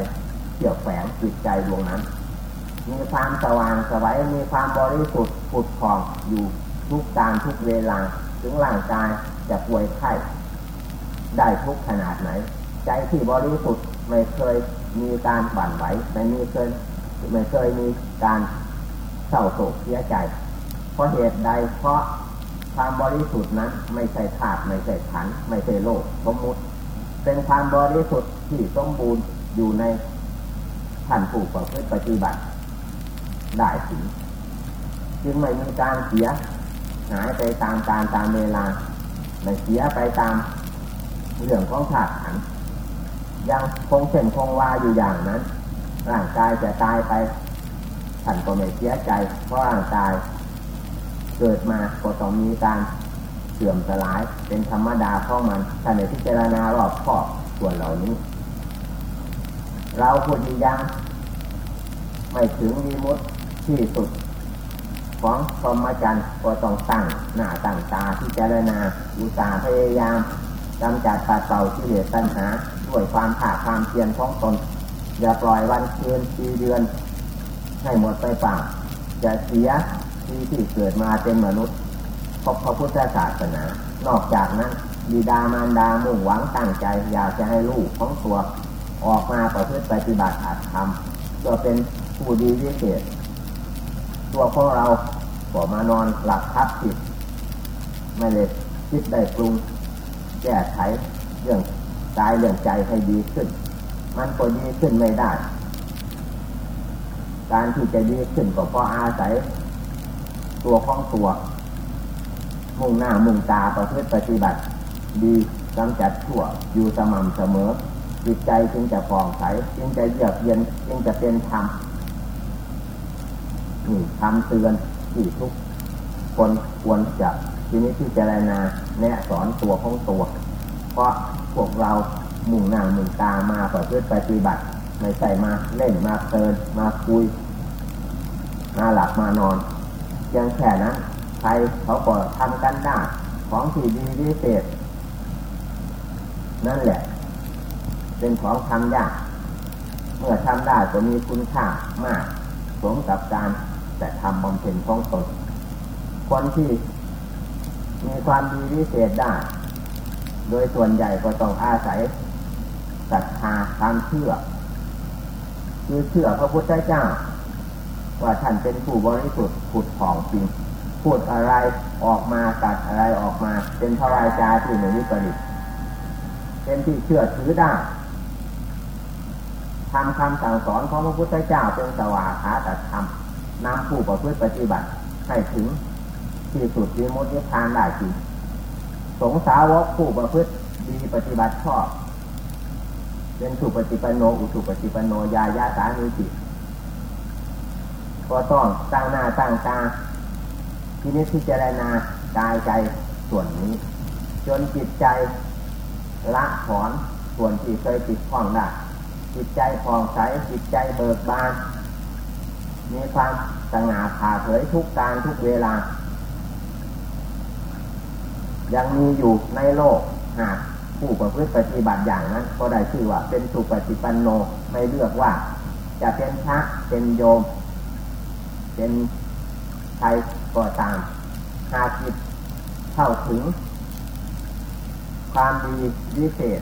เกี่ยวแฝงจิตใจดวงนั้น มีความสว่างสวัยมีความบริสุทธิ์ผุดผ่องอยู่ทุกการทุกเวลา ถึงร่างกายจะป่วยไข้ได้ทุกขนาดไหน ใจที่บริสุทธิ์ไม่เคยมีการบั่นไหวไม่มีเคยไม่เคยมีการเศร้าโศกเสียใจ เพราะเหตุใดเพราะ ความบริสุทธิ์นั้น ไม่ใช่ธาตุไม่ใช่ขันไม่ใช่โลกสมมุติ เป็นความบริสุทธิ์ที่สมบูรณ์อยู่ในท่านผู้ประพฤติปฏิบัติได้ถึงจึงไม่มีการเสียหายไปตามการตามเวลาไม่เสียไปตามเรื่องของธาตุขันยังคงเส้นคงวาอยู่อย่างนั้นร่างกายจะตายไปท่านก็ไม่เสียใจ เพราะร่างกาย เกิดมาก็ต้องมีการเสื่อมสลายเป็นธรรมดาของมันท่านในพิจารณารอบครอบส่วนเหล่านี้ เราควรยังไม่ถึงมีมุดที่สุด ของพรหมจรรย์ก็ต้องตั้งหน้าตั้งตาพิจารณาอุตสาห์พยายามกำจัดปัดเป่าที่เหลือตัณหาด้วยความผาความเพียรของตนอย่าปล่อยวันคืนปีเดือน ให้หมดไปเปล่าจะเสีย ที่ที่เกิดมาเป็นมนุษย์พบพระพุทธศาสนา นอกจากนั้นบิดามารดามุ่งหวังตั้งใจ อยากจะให้ลูกของตัวออกมาประพฤติปฏิบัติอาจทำก็เป็นผู้ดีวิเศษ ตัวของเราก็มานอนหลับทับจิตไม่เลยคิดได้ปรุงแก้ไขเรื่องกายเรื่องใจให้ดีขึ้น มันก็ดีขึ้นไม่ได้ การที่จะดีขึ้นก็เพราะอาศัย ตัวของตัว มุ่งหน้ามุ่งตาประพฤติปฏิบัติ ดีกำจัดชั่วอยู่สม่ำเสมอ จิตใจจึงจะฟองใสจึงจะเยือกเย็นจึงจะเป็นธรรมนี่ทำเตือนที่ทุกคนควรจะทีนี้ที่เจรณาแนะสอนตัวของตัว เพราะพวกเรามุ่งหน้ามุ่งตามาเพื่อปฏิบัติไม่ใช่มาเล่นมาเตินมาคุยมาหลับมานอน ยังแค่นั้นใครเขาก็ทำกันได้ของที่ดีวิเศษ นั่นแหละ เป็นของทำยาก เมื่อทำได้ก็มีคุณค่ามาก สมกับการแต่ทำบำเพ็ญของตนคนที่มีความดีวิเศษได้ โดยส่วนใหญ่ก็ต้องอาศัยศรัทธาความเชื่อ คือเชื่อพระพุทธเจ้า ว่าท่านเป็นผู้บริสุทธิ์ผุดผ่องจริงพูดอะไรออกมาตัดอะไรออกมา เป็นพระวาจาที่ไม่มีประดิษฐ์เป็นที่เชื่อถือได้ทำคำสั่งสอนของพระพุทธเจ้าเป็นสวาขาตัดธรรมนำผู้ประพฤติปฏิบัติให้ถึงที่สุดที่มุติทานได้จริงสงสาวกผู้ประพฤติดีปฏิบัติชอบเป็นสุปฏิปโนอุสุปฏิปโนยายาสานุจิต ก็ต้องตั้งหน้าตั้งตาทีนี้พิจารณากายใจส่วนนี้ จนจิตใจละถอนส่วนที่เคยติดข้องได้จิตใจผ่องใสจิตใจเบิกบาน มีความสง่าผ่าเผยทุกการทุกเวลา ยังมีอยู่ในโลกหากผู้ประพฤติปฏิบัติอย่างนั้น ก็ได้ชื่อว่าเป็นสุปฏิปันโนไม่เลือกว่า จะเป็นพระเป็นโยม เป็นใครก็ตาม หากจิตเข้าถึง ความดีวิเศษ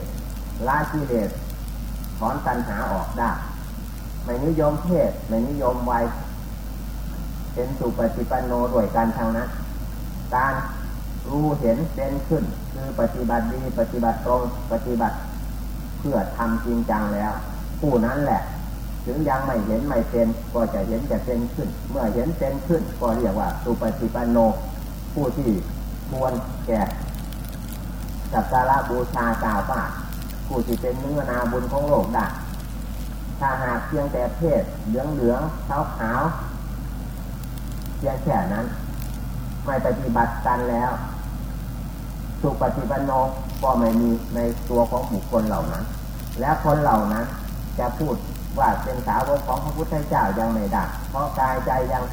ละกิเลสถอนตัณหาออกได้ ไม่นิยมเพศไม่นิยมวัยเป็นสุปฏิปันโนด้วยกันทางนั้นการรู้เห็นเป็นขึ้น คือปฏิบัติดีปฏิบัติตรงปฏิบัติเพื่อทำจริงจังแล้ว ผู้นั้นแหละ ถึงยังไม่เห็นไม่เป็น ก็จะเห็นจะเป็นขึ้น เมื่อเห็นเป็นขึ้น ก็เรียกว่าสุปฏิปันโน ผู้ที่ควรแก่สักการะบูชากล่าวว่าผู้ที่เป็นเนื้อนาบุญของโลกได้ถ้าหากเพียงแต่เพศเหลืองเหลืองขาวขาวเพียงแค่นั้น ไม่ปฏิบัติกันแล้ว สุปฏิปันโนก็ไม่มีในตัวของบุคคลเหล่านั้น และคนเหล่านั้นจะพูด ว่าเป็นสาวกของพระพุทธเจ้ายังไม่ได้เพราะกายใจยัง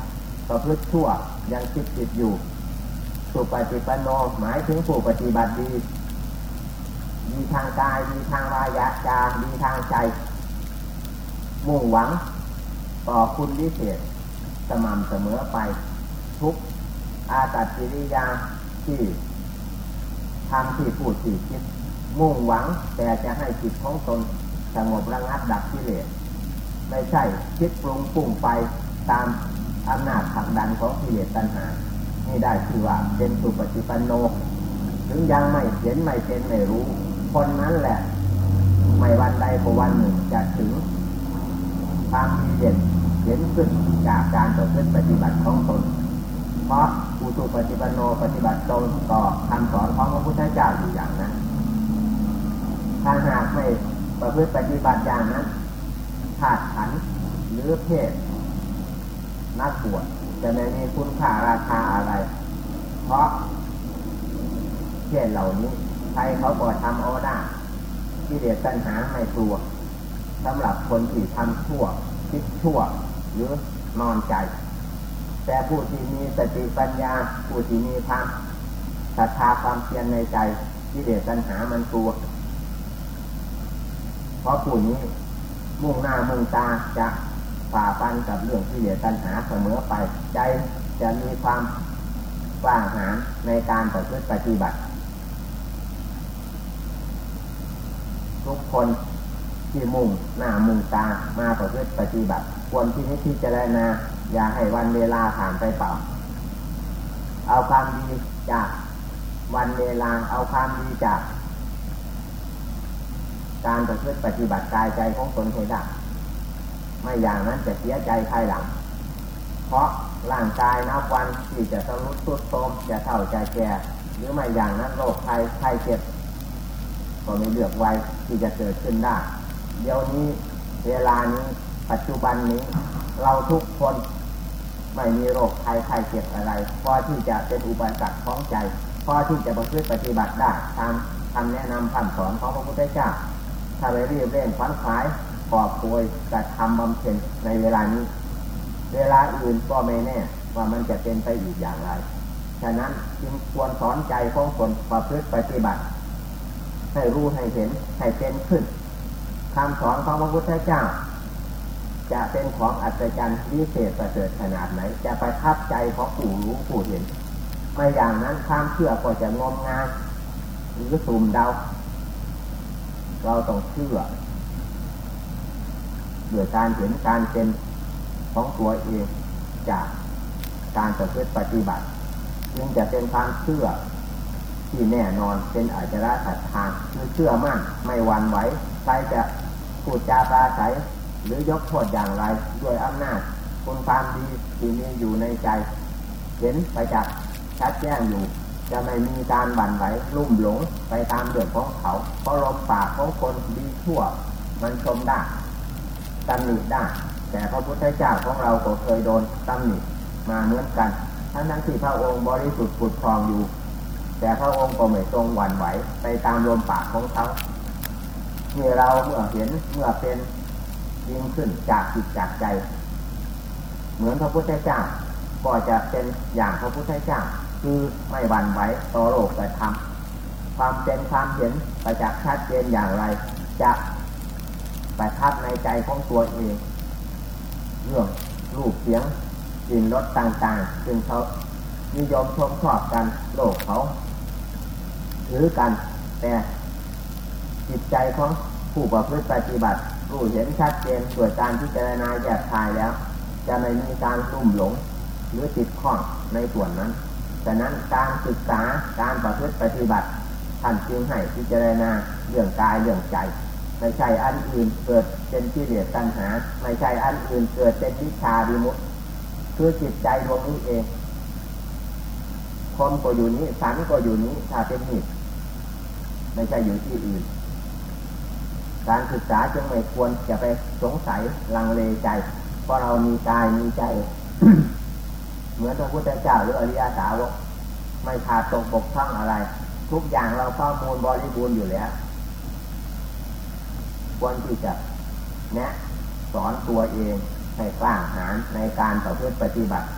ประพฤติชั่วยังคิดผิดอยู่สุปฏิปันโนหมายถึงผู้ปฏิบัติดีมีทางกายมีทางวายาจามีทางใจ มุ่งหวัง ต่อคุณวิเศษสม่ำเสมอไป ทุกอาตัดกิริยาที่ทำที่พูดที่คิด มุ่งหวังแต่จะให้จิตของตนสงบระงับดับกิเลส ไม่ใช่คิดปรุงปุ่งไปตามอำนาจผลักดันของกิเลสตัณหา นี่ได้คือว่าเป็นสุปฏิปันโน ถึงยังไม่เห็นไม่เป็นไม่รู้ คนนั้นแหละ ไม่วันใดก็วันหนึ่งจะถึงความดีเด่นเห็นขึ้นจากการต่อขึ้นปฏิบัติของตน เพราะอุตุปฏิบัติโนปฏิบัติตรงต่อคำสอนของพระพุทธเจ้าอยู่อย่างนั้น ถ้าหากไม่ประพฤติปฏิบัติอย่างนั้น ขาดขันหรือเพศนักบวชจะไม่มีคุณค่าราคาอะไร เพราะเพศเหล่านี้ใครเขาก็ทำเอาได้ที่เดียตัญหาไม่กลัวสำหรับคนที่ทำชั่วคิดชั่ว หรือนอนใจ แต่ผู้ที่มีสติปัญญา ผู้ที่มีความศรัทธาความเพียรในใจที่เดียตัญหามันกลัว เพราะผู้นี้ มุ่งหน้ามุ่งตาจะฝ่าฟันกับเรื่องที่เดียตัญหาเสมอไป ใจจะมีความกว้างหาญในการประพฤติปฏิบัติ ทุกคนที่มุ่งหน้ามุ่งตามาประพฤติปฏิบัติ ควรที่นี้ที่จะได้นาอย่าให้วันเวลาผ่านไปเปล่า เอาความดีจากวันเวลาเอาความดีจาก การประพฤติปฏิบัติกายใจของตนให้ได้ไม่อย่างนั้นจะเสียใจภายหลัง เพราะร่างกายนับวันที่จะสรุดสุดโทมจะเท่าใจแก่หรือไม่อย่างนั้นโรคภัยไข้เจ็บก็ไม่เลือกไว้ที่จะเกิดขึ้นได้ เดี๋ยวนี้เวลานี้ปัจจุบันนี้ เราทุกคนไม่มีโรคภัยไข้เจ็บอะไร พอที่จะเป็นอุปสรรคของใจ พอที่จะประพฤติปฏิบัติได้ตามคำแนะนำคำสอนของพระพุทธเจ้า ถ้าไปรีบเร่งควันขายกอบโวยกระทำบำเพ็ญในเวลานี้ เวลาอื่นก็ไม่แน่ ว่ามันจะเป็นไปอีกอย่างไร ฉะนั้นจึงควรสอนใจของคนประพฤติปฏิบัติ ให้รู้ให้เห็นให้เป็นขึ้นคำสอนของพระพุทธเจ้า จะเป็นของอัศจรรย์วิเศษประเสริฐขนาดไหน จะไปทับใจของผู้รู้ผู้เห็น ไม่อย่างนั้นความเชื่อก็จะงมงายหรือสุ่มเดา เราต้องเชื่อด้วยการเห็นการเป็นของตัวเองจากการประพฤติปฏิบัติจึงจะเป็นความเชื่อที่แน่นอนเป็นอาจาระศรัทธาคือเชื่อมั่นไม่หวั่นไหวใครจะพูดจาปราศัยหรือยกโทษอย่างไรด้วยอำนาจคุณความดีที่มีอยู่ในใจ เห็นไปจากชัดแจ้งอยู่ จะไม่มีการบั่นไหวลุ่มหลงไปตามเดือดของเขา เพราะลมปากของคนดีชั่ว มันชมได้ตำหนิได้ แต่พระพุทธเจ้าของเราก็เคยโดนตำหนิมาเหมือนกันทั้งทั้งที่พระองค์บริสุทธิ์ผุดพองอยู่ แต่พระองค์ก็ไม่ทรงหวั่นไหวไปตามลมปากของเขาเมื่อเราเมื่อเห็นเมื่อเป็นยิ่งขึ้นจากจิตจากใจ เหมือนพระพุทธเจ้าก็จะเป็นอย่างพระพุทธเจ้า คือไม่หวั่นไหวต่อโลกแต่ทำความเป็นความเห็นประจักษ์ชัดเจนอย่างไร จะประทับในใจของตัวเองเรื่องรูปเสียงกลิ่นรสต่างๆซึ่งเขานิยมชมชอบกันโลกเขาถือกัน แต่จิตใจของผู้ประพฤติปฏิบัติรู้เห็นชัดเจนส่วนการพิจารณาแยกทายแล้ว จะไม่มีการลุ่มหลง หรือติดข้องในส่วนนั้น ฉะนั้นการศึกษาการประพฤติปฏิบัติท่านจึงให้พิจารณาเรื่องกายเรื่องใจไม่ใช่อันอื่นเกิดเป็นที่เหลือตัณหา ไม่ใช่อันอื่นเกิดเป็นวิชาดิมุตคือจิตใจดวงนี้เองคมก็อยู่นี้สันก็อยู่นี้ถ้าเป็นหิตไม่ใช่อยู่ที่อื่น การศึกษาจึงไม่ควรจะไปสงสัยลังเลใจ เพราะเรามีกายมีใจ เหมือนพระพุทธเจ้าหรืออริยสาวกไม่ขาดตกบกพร่องอะไร ทุกอย่างเราข้อมูลบริบูรณ์อยู่แล้วควรที่จะแนะสอนตัวเองให้กล้าหาญในการต่อเพื่อปฏิบัติ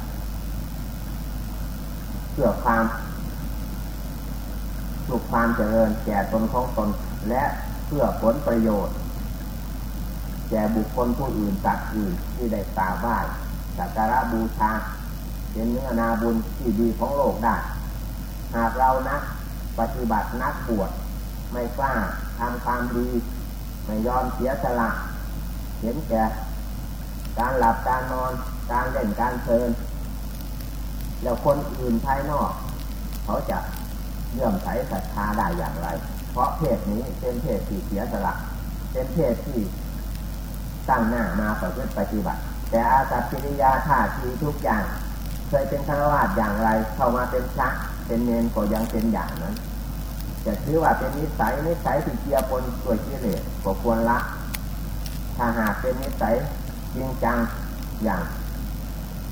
เพื่อความสุขความเจริญแก่ตนของตน และเพื่อผลประโยชน์ แก่บุคคลผู้อื่นตัดอื่นที่ได้กราบไหว้สักการะบูชา เป็นเนื้อนาบุญที่ดีของโลกได้ หากเรานักปฏิบัตินักปวดไม่กล้าทำความดี ไม่ยอมเสียสละ เห็นแก่การหลับการนอนการเล่นการเพลินแล้วคนอื่นภายนอก เขาจะเลื่อมใสศรัทธาได้อย่างไร เพราะเพศนี้เป็นเพศที่เสียสละ เป็นเพศที่ตั้งหน้ามาประพฤติปฏิบัติ แต่อาสัพิริยาท่าทีทุกอย่าง เคยเป็นฆราวาสอย่างไร เข้ามาเป็นพระเป็นเนนก็ยังเป็นอย่างนั้นจะถือว่าเป็นนิสัยนิสัยที่เกียปนตัวกิเลสก็ควรละ ถ้าหากเป็นนิสัยจริงจังอย่าง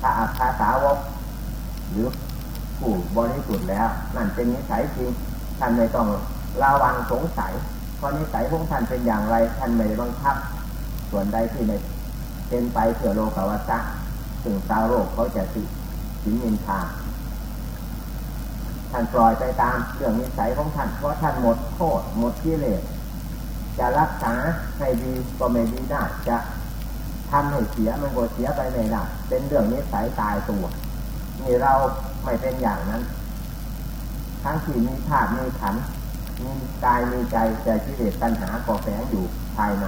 พระอัคาสาวกหรือผู้บริสุทธิ์แล้ว นั่นเป็นนิสัยจริงท่านไม่ต้องระวังสงสัยเพราะนิสัยของท่านเป็นอย่างไรท่านไม่ได้บังคับ ส่วนใดที่ไม่เป็นไปเถื่อโลกวัฏถึงตาโลกเขาจะสิ สินินทาท่านปล่อยไปตามเรื่องนิสัยของท่านเพราะท่านหมดโทษหมดกิเลสจะรักษาให้ดีก็ไม่ดีได้จะทำให้เสียมันก็เสียไปไม่ได้เป็นเรื่องนิสัยตายตัวนี่เราไม่เป็นอย่างนั้น ทั้งที่มีธาตุมีขันมีกายมีใจแต่กิเลสตัณหาก่อแฝงอยู่ภายใน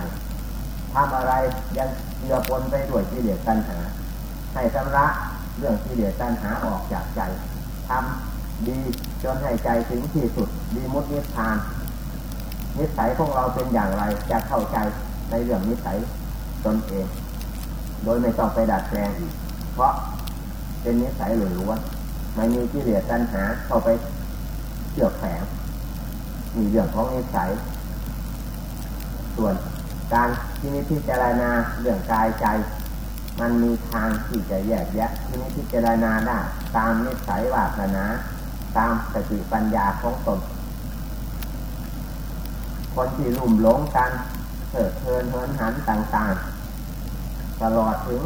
ทำอะไรยังเจือปนไปด้วยกิเลสตัณหาให้ชำระ เรื่องกิเลสตัณหาออกจากใจทำดีจนให้ใจถึงที่สุดดีมุดนิพาน นิสัยของเราเป็นอย่างไรจะเข้าใจในเรื่องนิสัยตนเอง โดยไม่ต้องไปดัดแปลงอีก เพราะเป็นนิสัยหล้วนไม่มีที่เหลือตัณหาเข้าไปเกี่ยวแฝงมีเรื่องของนิสัย ส่วนการที่นิพิจารณาเรื่องกายใจ มันมีทางที่จะแยกแยะที่นิพิจารณาได้ตามนิสัยวาสนา ตามสติปัญญาของตนคนที่ลุ่มหลงกันเถิดเทินเฮินหันต่างๆ ตลอดถึง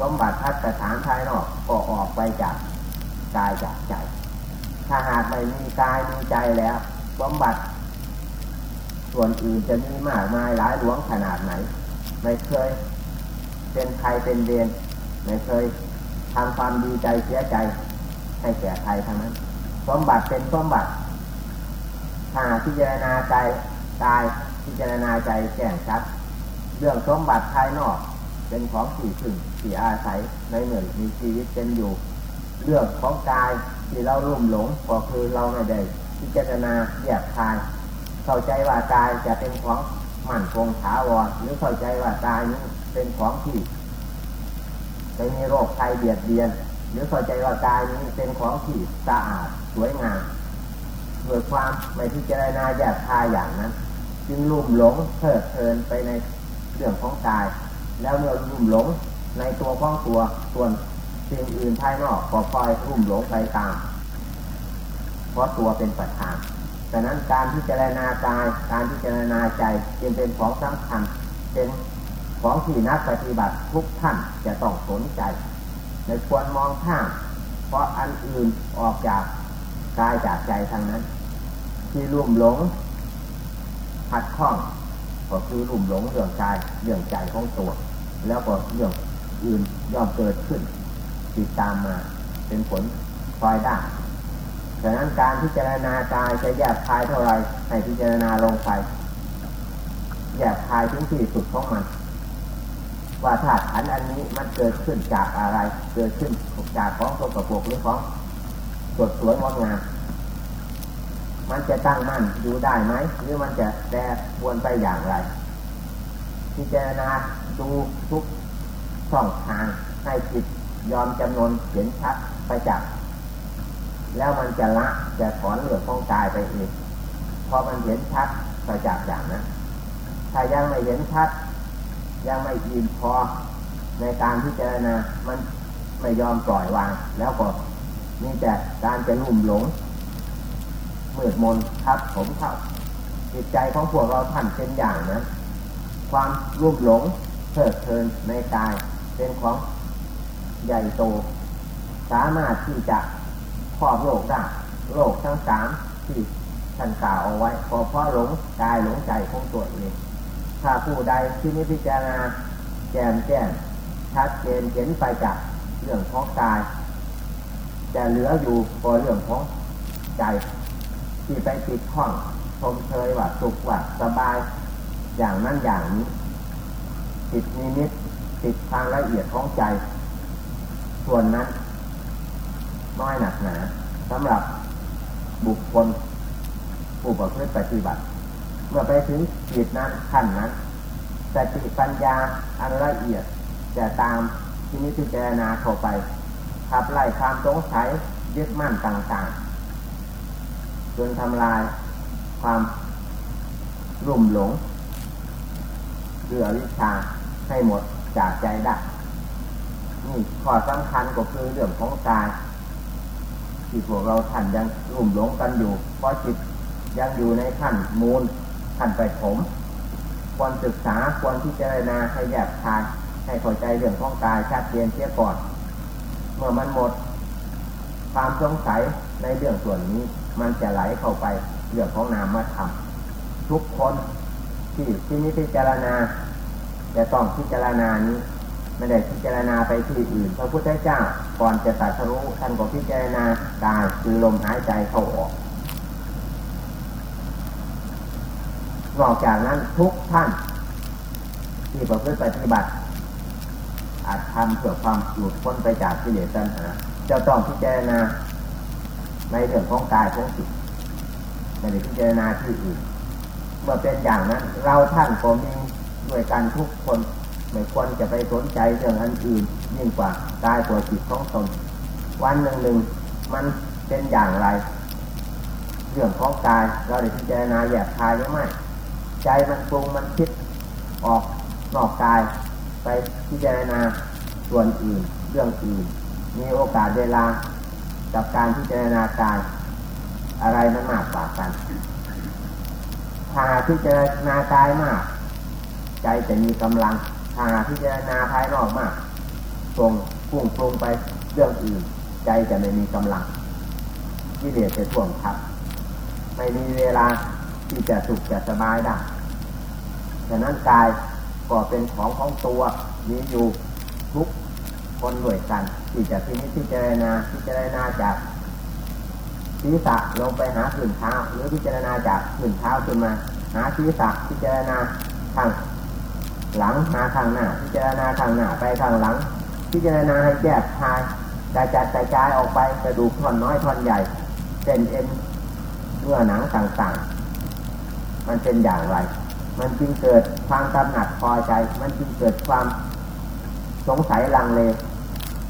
สมบัติพัฒฐานภายนอกก็ออกไปจากกายจากใจ ถ้าหากไม่มีกายมีใจแล้ว สมบัติ ส่วนอื่นจะมีมากมายหลายหลวงขนาดไหน ไม่เคย เป็นใครเป็นเดนไม่เคยทำความดีใจเสียใจ ให้แก่ใครทั้งนั้นสมบัติเป็นสมบัติถ้าพิจารณาใจกายพิจารณาใจแจ้งชัด เรื่องสมบัติภายนอก เป็นของสี่สึ่งสี่อาศัยในเหมือนมีชีวิตเป็นอยู่ เรื่องของกายที่เราลุ่มหลงก็คือเราไม่ได้พิจารณาแยกคายเข้าใจว่ากายจะเป็นของมั่นคงถาวรหรือเข้าใจว่ากายนี้ เป็นของที่ไม่มีโรคภัยเบียดเบียน หรือเข้าใจว่ากายนี้เป็นของที่สะอาดสวยงามโดยความไม่พิจารณาแยกคายอย่างนั้น จึงลุ่มหลงเพลิดเพลินไปในเรื่องของกาย แล้วเมื่อลุ่มหลงในตัวของตัวส่วนสิ่งอื่นภายนอกก็คอยรุ่มหลงไปตาม เพราะตัวเป็นปัจจัยดังนั้นการพิจารณากายการพิจารณาใจจึงเป็นของสำคัญเป็น ของที่นักปฏิบัติทุกท่านจะต้องสนใจในควรมองข้ามเพราะอันอื่นออกจากกายจากใจทางนั้น ที่รุ่มหลงหัดข้องก็คือรุ่มหลงเรื่องกายเรื่องใจของตัว แล้วก็เรื่องอื่นย่อมเกิดขึ้น ติดตามมาเป็นผลคอยได้ดังนั้นการพิจารณากายจะแยกคายเท่าไรให้พิจารณาลงไปแยกคายถึงที่สุดของมัน ว่าธาตุขันอันนี้มันเกิดขึ้นจากอะไร เกิดขึ้นจากของสกปรกหรือของสดสวยงดงามมันจะตั้งมั่นอยู่ได้ไหมหรือมันจะแปรปวนไปอย่างไรพิจารณาดูทุกช่องทางให้จิตยอมจำนวนเห็นชัดไปจาก แล้วมันจะละจะถอนเหลือของกายไปเองพอมันเห็นชัดไปจากอย่างนั้นถ้ายังไม่เห็นชัด ยังไม่ยินพอในการพิจารณา มันไม่ยอมปล่อยวาง แล้วก็นี่แต่การจะลุ่มหลงเมืดมนทับผมเข้าจิตใจของพวกเราท่านเป็นอย่างนะ ความรุ่มหลงเพิดเพลินในกายเป็นของใหญ่โต สามารถที่จะครอบโลกได้โลกทั้งสามที่ท่านกล่าวเอาไว้พอพ่อหลงกายหลงใจของตัวเอง ถ้าผู้ใดที่นิพิจารณาแจ่มแจ้งชัดเจนเห็นไปจากเรื่องของกาย จะเหลืออยู่พอเรื่องของใจ ที่ไปติดข้องชมเชยว่าสุขว่าสบาย อย่างนั้นอย่างนี้ติดนิมิตติดทางละเอียดของใจ ส่วนนั้น น้อยหนักหนาสำหรับบุคคลผู้ประพฤติปฏิบัติ เมื่อไปถึงจิตนั้นขั้นนั้นสติปัญญาอันละเอียดจะตามที่นิพพานาเข้าไปขับไล่ความสงสัยยึดมั่นต่างๆจนทำลายความรุ่มหลงเรือวิชาให้หมดจากใจได้นี่ข้อสำคัญก็คือเรื่องของกายที่พวกเราท่านยังรุ่มหลงกันอยู่เพราะจิตยังอยู่ในขั้นมูล ขั้นไปผมควรศึกษาควรที่จะนาให้แยกทายให้เข้าใจเรื่องของกายชัดเจนเสียก่อน เมื่อมันหมด ความสงสัยในเรื่องส่วนนี้ มันจะไหลเข้าไปเรื่องของนามธรรมทุกคนที่ที่นี้พิจารณาจะต้องพิจารณานี้ไม่ได้พิจารณาไปที่อื่นพระพุทธเจ้าก่อนจะตัดสู้ท่านก็พิจารณากายคือลมหายใจเข้าออก นอกจากนั้นทุกท่าน ที่ประพฤติปฏิบัติ อาจทำเพื่อความหลุดพ้นไปจากที่เลือตัณหาจะต้องพิจารณาในเรื่องของกายของจิตไม่ได้พิจารณาที่อื่นเมื่อเป็นอย่างนั้น เราท่านก็มีด้วยกันทุกคนไม่ควรจะไปสนใจเรื่องอันอื่นยิ่งกว่ากายตัวจิตของตนวันหนึ่งหนึ่งมันเป็นอย่างไร เรื่องของกายเราได้พิจารณาแยกกายหรือไม่ ใจมันปรุงมันคิดออกนอกกาย ไปพิจารณาส่วนอื่นเรื่องอื่น มีโอกาสเวลากับการพิจารณากายอะไรมันมากกว่ากัน ถ้าพิจารณากายมาก ใจจะมีกำลัง ถ้าพิจารณาภายนอกมากส่งพุ่งปรุงไปเรื่องอื่น ใจจะไม่มีกำลังวิเลศจะท่วงทับไม่มีเวลาที่จะสุขจะสบายได้ ฉะนั้นกายก็เป็นของของตัวมีอยู่ทุกคนด้วยกัน ที่จะที่นี้พิจารณาพิจารณาจากศีรษะลงไปหาขึ้นเท้า หรือพิจารณาจากขึ้นเท้าขึ้นมา หาศีรษะพิจารณาทางหลังมาข้างหน้า พิจารณาข้างหน้าไปข้างหลัง พิจารณาให้แยกทายกระจัดกระจายออกไปกระดูกท่อนน้อยท่อนใหญ่เส้นเอ็นเนื้อหนังต่างๆ มันเป็นอย่างไร มันจึงเกิดความกำหนัดพอใจ มันจึงเกิดความสงสัยลังเล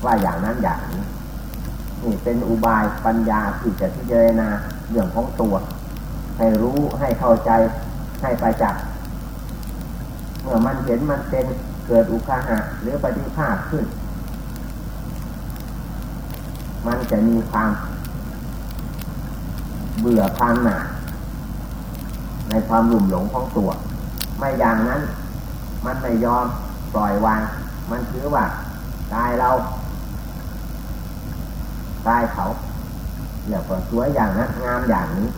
ว่าอย่างนั้นอย่างนี้นี่เป็นอุบายปัญญาที่จะพิจารณาเรื่องของตัว ให้รู้ให้เข้าใจให้ไปจักเมื่อมันเห็นมันเป็นเกิดอุคาหะหรือปฏิภาคขึ้น มันจะมีความเบื่อความหนาในความหลุ่มหลงของตัว ไม่อย่างนั้น มันไม่ยอมปล่อยวาง มันถือว่ากายเรากายเขาเนี่ยก็สวยอย่างนั้นงามอย่างนี้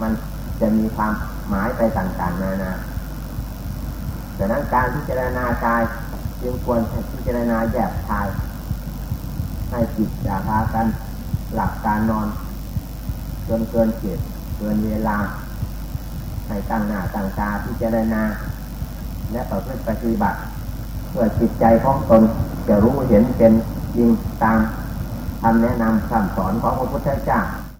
มันจะมีความหมายไปต่างๆนานาแต่นั้นการพิจารณากายจึงควรพิจารณาแยบทาย ให้จิตอย่าพากันหลับการนอนจนเกินเจ็ดเกินเวลา ให้ตั้งหน้าตั้งตาพิจารณา และต่อเพื่อปฏิบัติ เพื่อจิตใจของตนจะรู้เห็นเป็นจริงตามคำแนะนำคำสอนของพระพุทธเจ้า